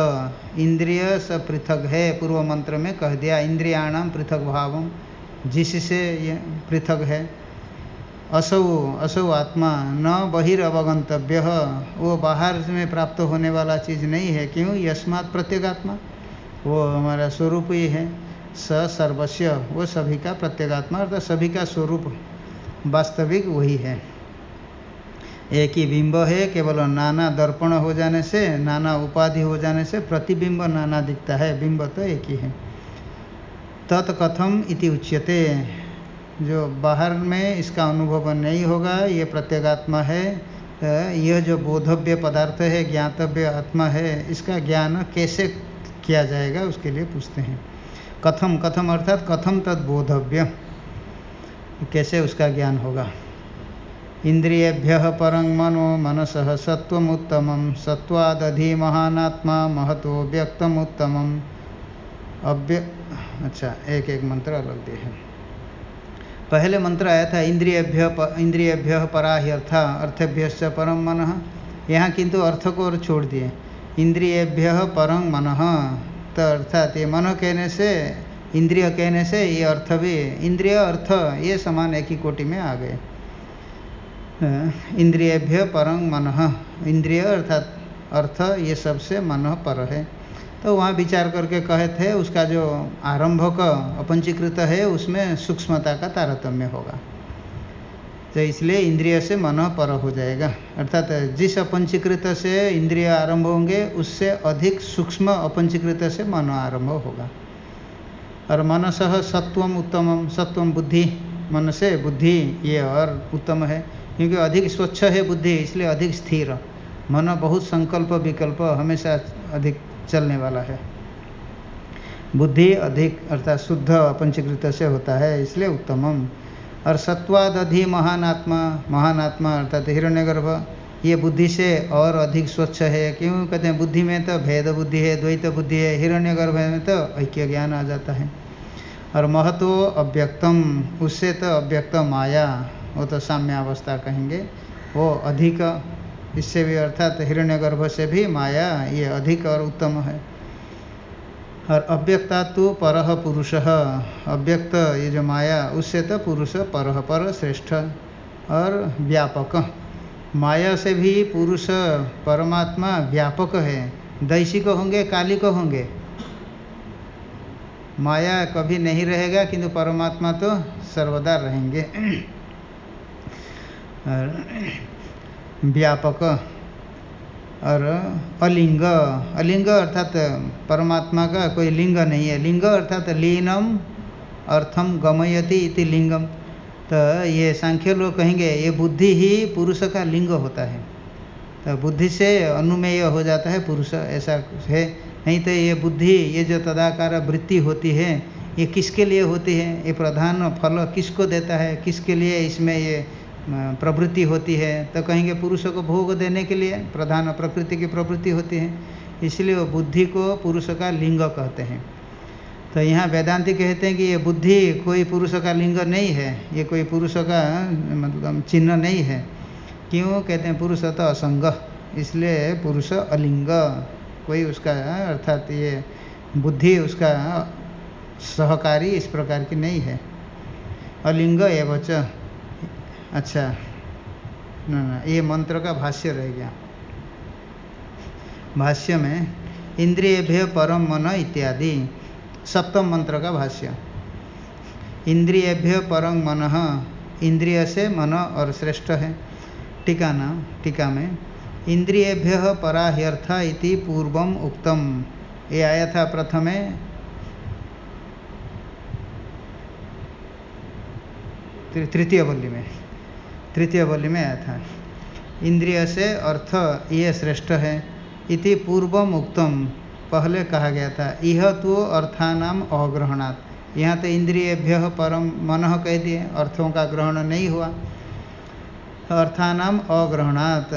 इंद्रिय स पृथक है, पूर्व मंत्र में कह दिया इंद्रियाणाम पृथक भाव जिससे ये पृथक है। असौ असौ आत्मा न बहिर्वगंतव्य, वो बाहर में प्राप्त होने वाला चीज़ नहीं है, क्यों? यस्मात् प्रत्येगात्मा वो हमारा स्वरूप ही है, स सर्वस्व वो सभी का प्रत्येगात्मा अर्थात सभी का स्वरूप वास्तविक वही है। एक ही बिंब है केवल नाना दर्पण हो जाने से, नाना उपाधि हो जाने से प्रतिबिंब नाना दिखता है, बिंब तो एक ही है। तत्कथम इति उच्यते। जो बाहर में इसका अनुभव नहीं होगा, ये प्रत्येगात्मा है यह जो बोधव्य पदार्थ है, ज्ञातव्य आत्मा है, इसका ज्ञान कैसे किया जाएगा, उसके लिए पूछते हैं। कथम कथम अर्थात कथम तद बोधव्य कैसे उसका ज्ञान होगा? इंद्रियेभ्य परं मनो मनस सत्वमुत्तम सत्वादधि महानात्मा महतो व्यक्तमुत्तम अव्य अच्छा एक एक मंत्र अलग दिए हैं। पहले मंत्र आया था इंद्रियभ्य इंद्रियभ्य पराह्यर्थ अर्थभ्य परम मन। यहाँ किंतु अर्थ को और छोड़ दिए। इंद्रियभ्य परम मन। तो अर्थात ये मन कहने से इंद्रिय कहने से ये अर्थ भी इंद्रिय अर्थ ये समान एक ही कोटि में आ गए। इंद्रियभ्य परं मन। इंद्रिय अर्थात अर्थ, ये सबसे मन पर है। तो वहाँ विचार करके कहे थे, उसका जो आरंभ का अपंचीकृत है, उसमें सूक्ष्मता का तारतम्य होगा। तो इसलिए इंद्रिय से मन पर हो जाएगा। अर्थात जिस अपंचीकृत से इंद्रिय आरंभ होंगे, उससे अधिक सूक्ष्म अपंचीकृत से मन आरंभ होगा। और मनस सत्वम उत्तमम, सत्वम बुद्धि। मन से बुद्धि, ये और उत्तम है। क्योंकि अधिक स्वच्छ है बुद्धि, इसलिए अधिक स्थिर। मन बहुत संकल्प विकल्प हमेशा अधिक चलने वाला है। बुद्धि अधिक, अर्थात शुद्ध पंचीकृत से होता है, इसलिए उत्तमम। और सत्वादधि महान आत्मा महान आत्मा अर्थात हिरण्यगर्भ, ये बुद्धि से और अधिक स्वच्छ है। क्यों? कहते हैं, बुद्धि में तो भेद बुद्धि है, द्वैत बुद्धि है, हिरण्यगर्भ में तो ऐक्य ज्ञान आ जाता है। और महत्व अव्यक्तम, उससे तो अव्यक्त माया। वो तो साम्य अवस्था कहेंगे। वो अधिक, इससे भी अर्थात हिरण्य गर्भ से भी माया ये अधिक और उत्तम है। और अव्यक्ता तो पर पुरुष। अव्यक्त ये जो माया, उससे तो पुरुष पर पर श्रेष्ठ और व्यापक। माया से भी पुरुष परमात्मा व्यापक है। दैशिक होंगे कालिक होंगे। माया कभी नहीं रहेगा, किंतु परमात्मा तो सर्वदा रहेंगे। व्यापक और अलिंग अलिंग अर्थात परमात्मा का कोई लिंग नहीं है। लिंग अर्थात लीनम अर्थम गमयति इति लिंगम। तो ये सांख्य लोग कहेंगे, ये बुद्धि ही पुरुष का लिंग होता है। तो बुद्धि से अनुमेय हो जाता है पुरुष, ऐसा है। नहीं तो ये बुद्धि, ये जो तदाकार वृत्ति होती है, ये किसके लिए होती है? ये प्रधान फल किसको देता है? किसके लिए इसमें ये प्रवृत्ति होती है तो कहेंगे पुरुषों को भोग देने के लिए प्रधान प्रकृति की प्रवृत्ति होती है। इसलिए वो बुद्धि को पुरुष का लिंग कहते हैं। तो यहाँ वेदांति कहते हैं कि ये बुद्धि कोई पुरुष का लिंग नहीं है, ये कोई पुरुष का मतलब चिन्ह नहीं है। क्यों? कहते हैं पुरुष तो असंग, इसलिए पुरुष अलिंग। कोई उसका, अर्थात ये बुद्धि उसका सहकारी इस प्रकार की नहीं है। अलिंग एवं अच्छा। न न, ये मंत्र का भाष्य रह गया। भाष्य में, इंद्रियभ्य परम मन इत्यादि सप्तम मंत्र का भाष्य। इंद्रियभ्य परम मन इंद्रिय से मन और श्रेष्ठ है। टीका न, टीका में, इंद्रियभ्य पराह्यर्थ इति पूर्वम उक्तम ये आया था प्रथमे। तृतीय बल्ली में। तृतीय बलि में आया था। इंद्रिय से अर्थ ये श्रेष्ठ है। इति पूर्वम उक्तम पहले कहा गया था यह तो अर्थानाम अग्रहणात्। यहाँ तो इंद्रियभ्य परम मन कह दिए, अर्थों का ग्रहण नहीं हुआ। अर्थानाम अग्रहणात्।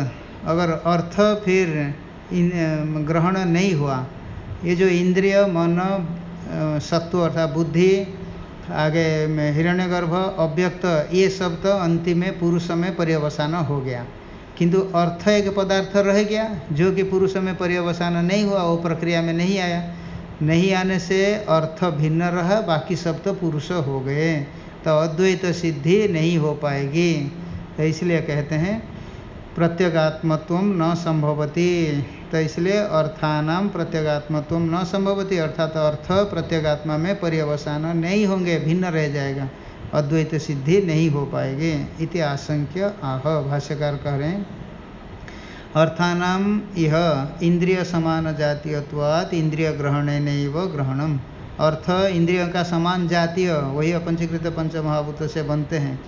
अगर अर्थ फिर ग्रहण नहीं हुआ, ये जो इंद्रिय, मन सत्व अर्थात बुद्धि आगे में हिरण्यगर्भ, अव्यक्त, ये सब तो अंतिम में पुरुष में पर्यवसान हो गया। किंतु अर्थ एक पदार्थ रह गया, जो कि पुरुष में पर्यवसान नहीं हुआ, वो प्रक्रिया में नहीं आया। नहीं आने से अर्थ भिन्न रहा, बाकी सब तो पुरुष हो गए। तो अद्वैत सिद्धि नहीं हो पाएगी। तो इसलिए कहते हैं, प्रत्यगात्मत्व न संभवती। तो इसलिए अर्थानाम प्रत्यगात्मत्व न संभवती, अर्थात अर्थ प्रत्यगात्मा में पर्यवसान नहीं होंगे, भिन्न रह जाएगा, अद्वैत सिद्धि नहीं हो पाएगी, इति आशंक्य आह, भाष्यकार कह रहे हैं। अर्थानाम यह इंद्रिय समान जातीयत्वात् इंद्रिय ग्रहण नैव ग्रहणम। अर्थ इंद्रियों का समान जातीय, वही अपंचीकृत पंच महाभूत से बनते हैं।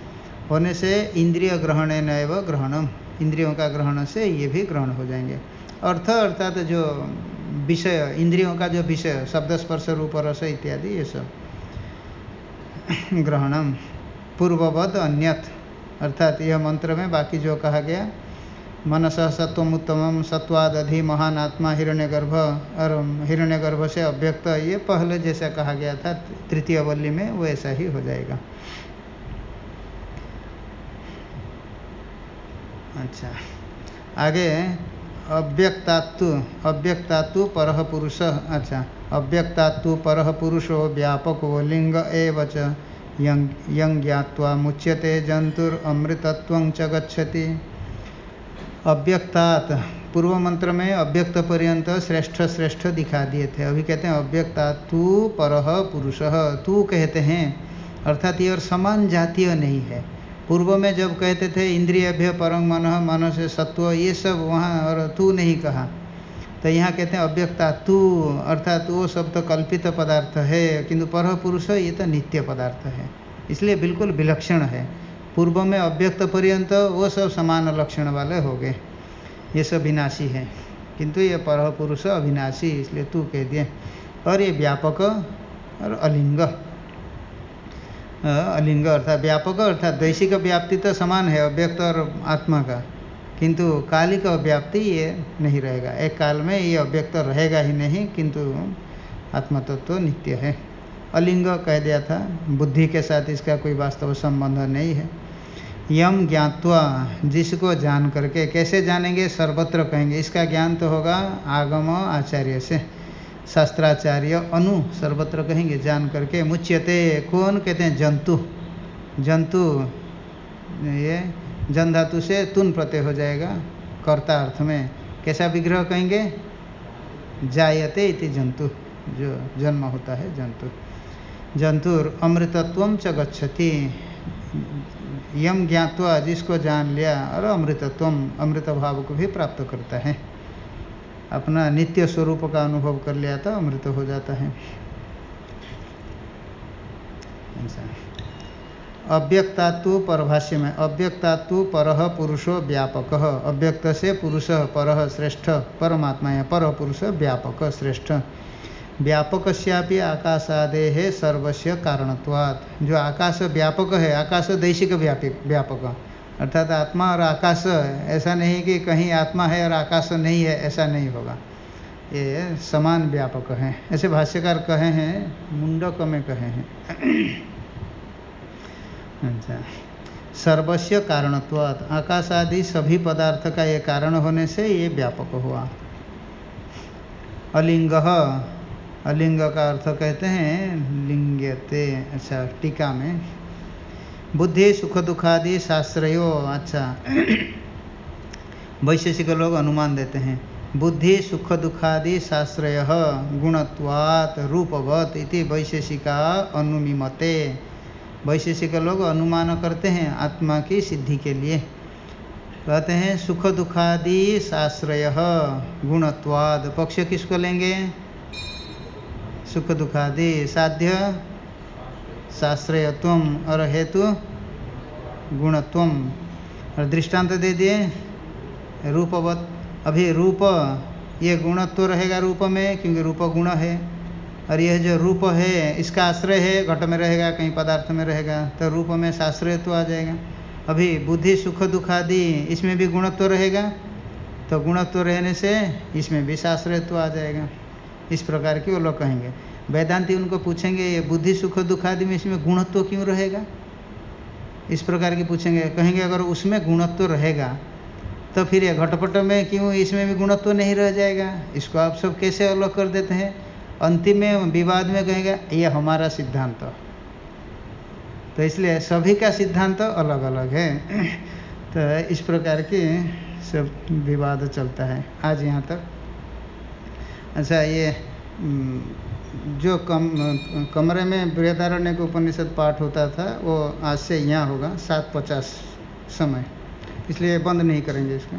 होने से इंद्रिय ग्रहण नैव ग्रहणम। इंद्रियों का ग्रहण से ये भी ग्रहण हो जाएँगे। अर्थ अर्थात जो विषय, इंद्रियों का जो विषय, शब्द स्पर्श, रूप, रस इत्यादि, ये सब। ग्रहणम। पूर्ववद अन्यत। अर्थात यह मंत्र में बाकी जो कहा गया, मनस सत्वमुत्तम सत्वादधि महान आत्मा, हिरण्यगर्भ, और हिरण्यगर्भ से अव्यक्त, ये पहले जैसा कहा गया था तृतीय वल्ली में वो ऐसा ही हो जाएगा। अच्छा। आगे अव्यक्तात्तु अव्यक्तात्तु पर पुरुष अच्छा अव्यक्तात्तु पर पुरुषो व्यापक लिंग एव च यं ज्ञावा मुच्यते जंतुरमृतत्व च गच्छति। अव्यक्तात पूर्व मंत्र में अव्यक्त पर्यंत श्रेष्ठ श्रेष्ठ दिखा दिए थे अभी कहते हैं अव्यक्ता तू पर पुरुष तू कहते हैं, अर्थात ये और समान जातीय नहीं है। पूर्व में जब कहते थे, इंद्रियभ्य परम मन मन से सत्व ये सब वहाँ और तू नहीं कहा। तो यहाँ कहते हैं, अव्यक्ता, तू अर्थात वो सब तो कल्पित पदार्थ है, किंतु पर पुरुष, ये तो नित्य पदार्थ है। इसलिए बिल्कुल विलक्षण है। पूर्व में अव्यक्त पर्यंत वो सब समान लक्षण वाले हो गए। ये सब विनाशी है। किंतु ये पर पुरुष अविनाशी, इसलिए तू कह दिए। और ये व्यापक और अलिंग। अलिंग अर्थात व्यापक अर्थात दैशिक व्याप्ति तो समान है, अव्यक्त और आत्मा का। किंतु कालिक व्याप्ति ये नहीं रहेगा। एक काल में ये अव्यक्त रहेगा ही नहीं किंतु आत्मा तत्व तो नित्य है। अलिंग कह दिया था, बुद्धि के साथ इसका कोई वास्तव संबंध नहीं है। यम ज्ञातवा, जिसको जान करके, कैसे जानेंगे? सर्वत्र कहेंगे। इसका ज्ञान तो होगा आगम आचार्य से। शास्त्राचार्य अनु सर्वत्र कहेंगे, जान करके मुच्यते, कौन कहते हैं? जंतु। जंतु, ये जन धातु से तुन प्रत्यय हो जाएगा, कर्ता अर्थ में। कैसा विग्रह कहेंगे? जायते इति जंतु, जो जन्म होता है जंतु। जंतुर अमृतत्व च गच्छति। यम ज्ञातवा जिसको जान लिया, और अमृतत्व अमृत भाव को भी प्राप्त करता है। अपना नित्य स्वरूप का अनुभव कर लिया तो अमृत हो जाता है। अव्यक्तात्व परभाष्य में, अव्यक्तात्व पर पुरुषो व्यापक। अव्यक्त से पुरुष पर श्रेष्ठ, परमात्मा या पर पुरुष व्यापक श्रेष्ठ। व्यापक आकाशादे है सर्वस्व कारणत्वात्। जो आकाश व्यापक है, आकाश दैशिक व्यापक व्यापक। अर्थात आत्मा और आकाश, ऐसा नहीं कि कहीं आत्मा है और आकाश नहीं है, ऐसा नहीं होगा। ये समान व्यापक हैं। ऐसे भाष्यकार कहे हैं, मुंडक में कहे हैं। अच्छा। सर्वस्व कारणत्वात्। आकाश आदि सभी पदार्थ का ये कारण होने से ये व्यापक हुआ। अलिंग अलिंग का अर्थ कहते हैं लिंगते अच्छा टीका में। बुद्धि, सुख दुखादि शास्त्रो अच्छा। वैशेषिक लोग अनुमान देते हैं। बुद्धि, सुख दुखादि शास्त्रय गुणत्वात् रूपवत इति वैशेषिका अनुमिमते। वैशेषिक लोग अनुमान करते हैं आत्मा की सिद्धि के लिए। कहते हैं, सुख दुखादि शास्त्रय गुणत्वाद पक्ष किसको लेंगे? सुख दुखादि साध्य शास्त्रीयत्व और हेतु गुणत्व। और दृष्टांत दे दिए, रूपवत, अभी रूप, ये गुणत्व रहेगा रूप में, क्योंकि रूप गुण है। और यह जो रूप है, इसका आश्रय है, घट में रहेगा, कहीं पदार्थ में रहेगा तो रूप में शास्त्रीयत्व आ जाएगा। अभी बुद्धि, सुख दुखादि इसमें भी गुणत्व रहेगा तो गुणत्व रहने से इसमें भी शास्त्रत्व आ जाएगा। इस प्रकार की वो लोग कहेंगे। वेदांति उनको पूछेंगे, ये बुद्धि, सुख दुखादि में इसमें गुणत्व क्यों रहेगा? इस प्रकार की पूछेंगे। कहेंगे, अगर उसमें गुणत्व रहेगा तो फिर ये घटपट में क्यों इसमें भी गुणत्व नहीं रह जाएगा? इसको आप सब कैसे अलग कर देते हैं? अंतिम में, विवाद में कहेंगे, ये हमारा सिद्धांत। तो इसलिए सभी का सिद्धांत अलग अलग है। तो इस प्रकार की सब विवाद चलता है। आज यहाँ तक। अच्छा ये जो कम, कमरे में बृहदारण्य के उपनिषद पाठ होता था, वो आज से यहाँ होगा, सात पचास समय। इसलिए बंद नहीं करेंगे इसको।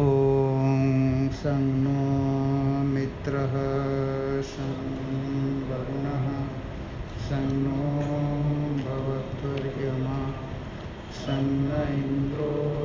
ओम सं नो मित्र सं वरुण नो सन्न इंद्रो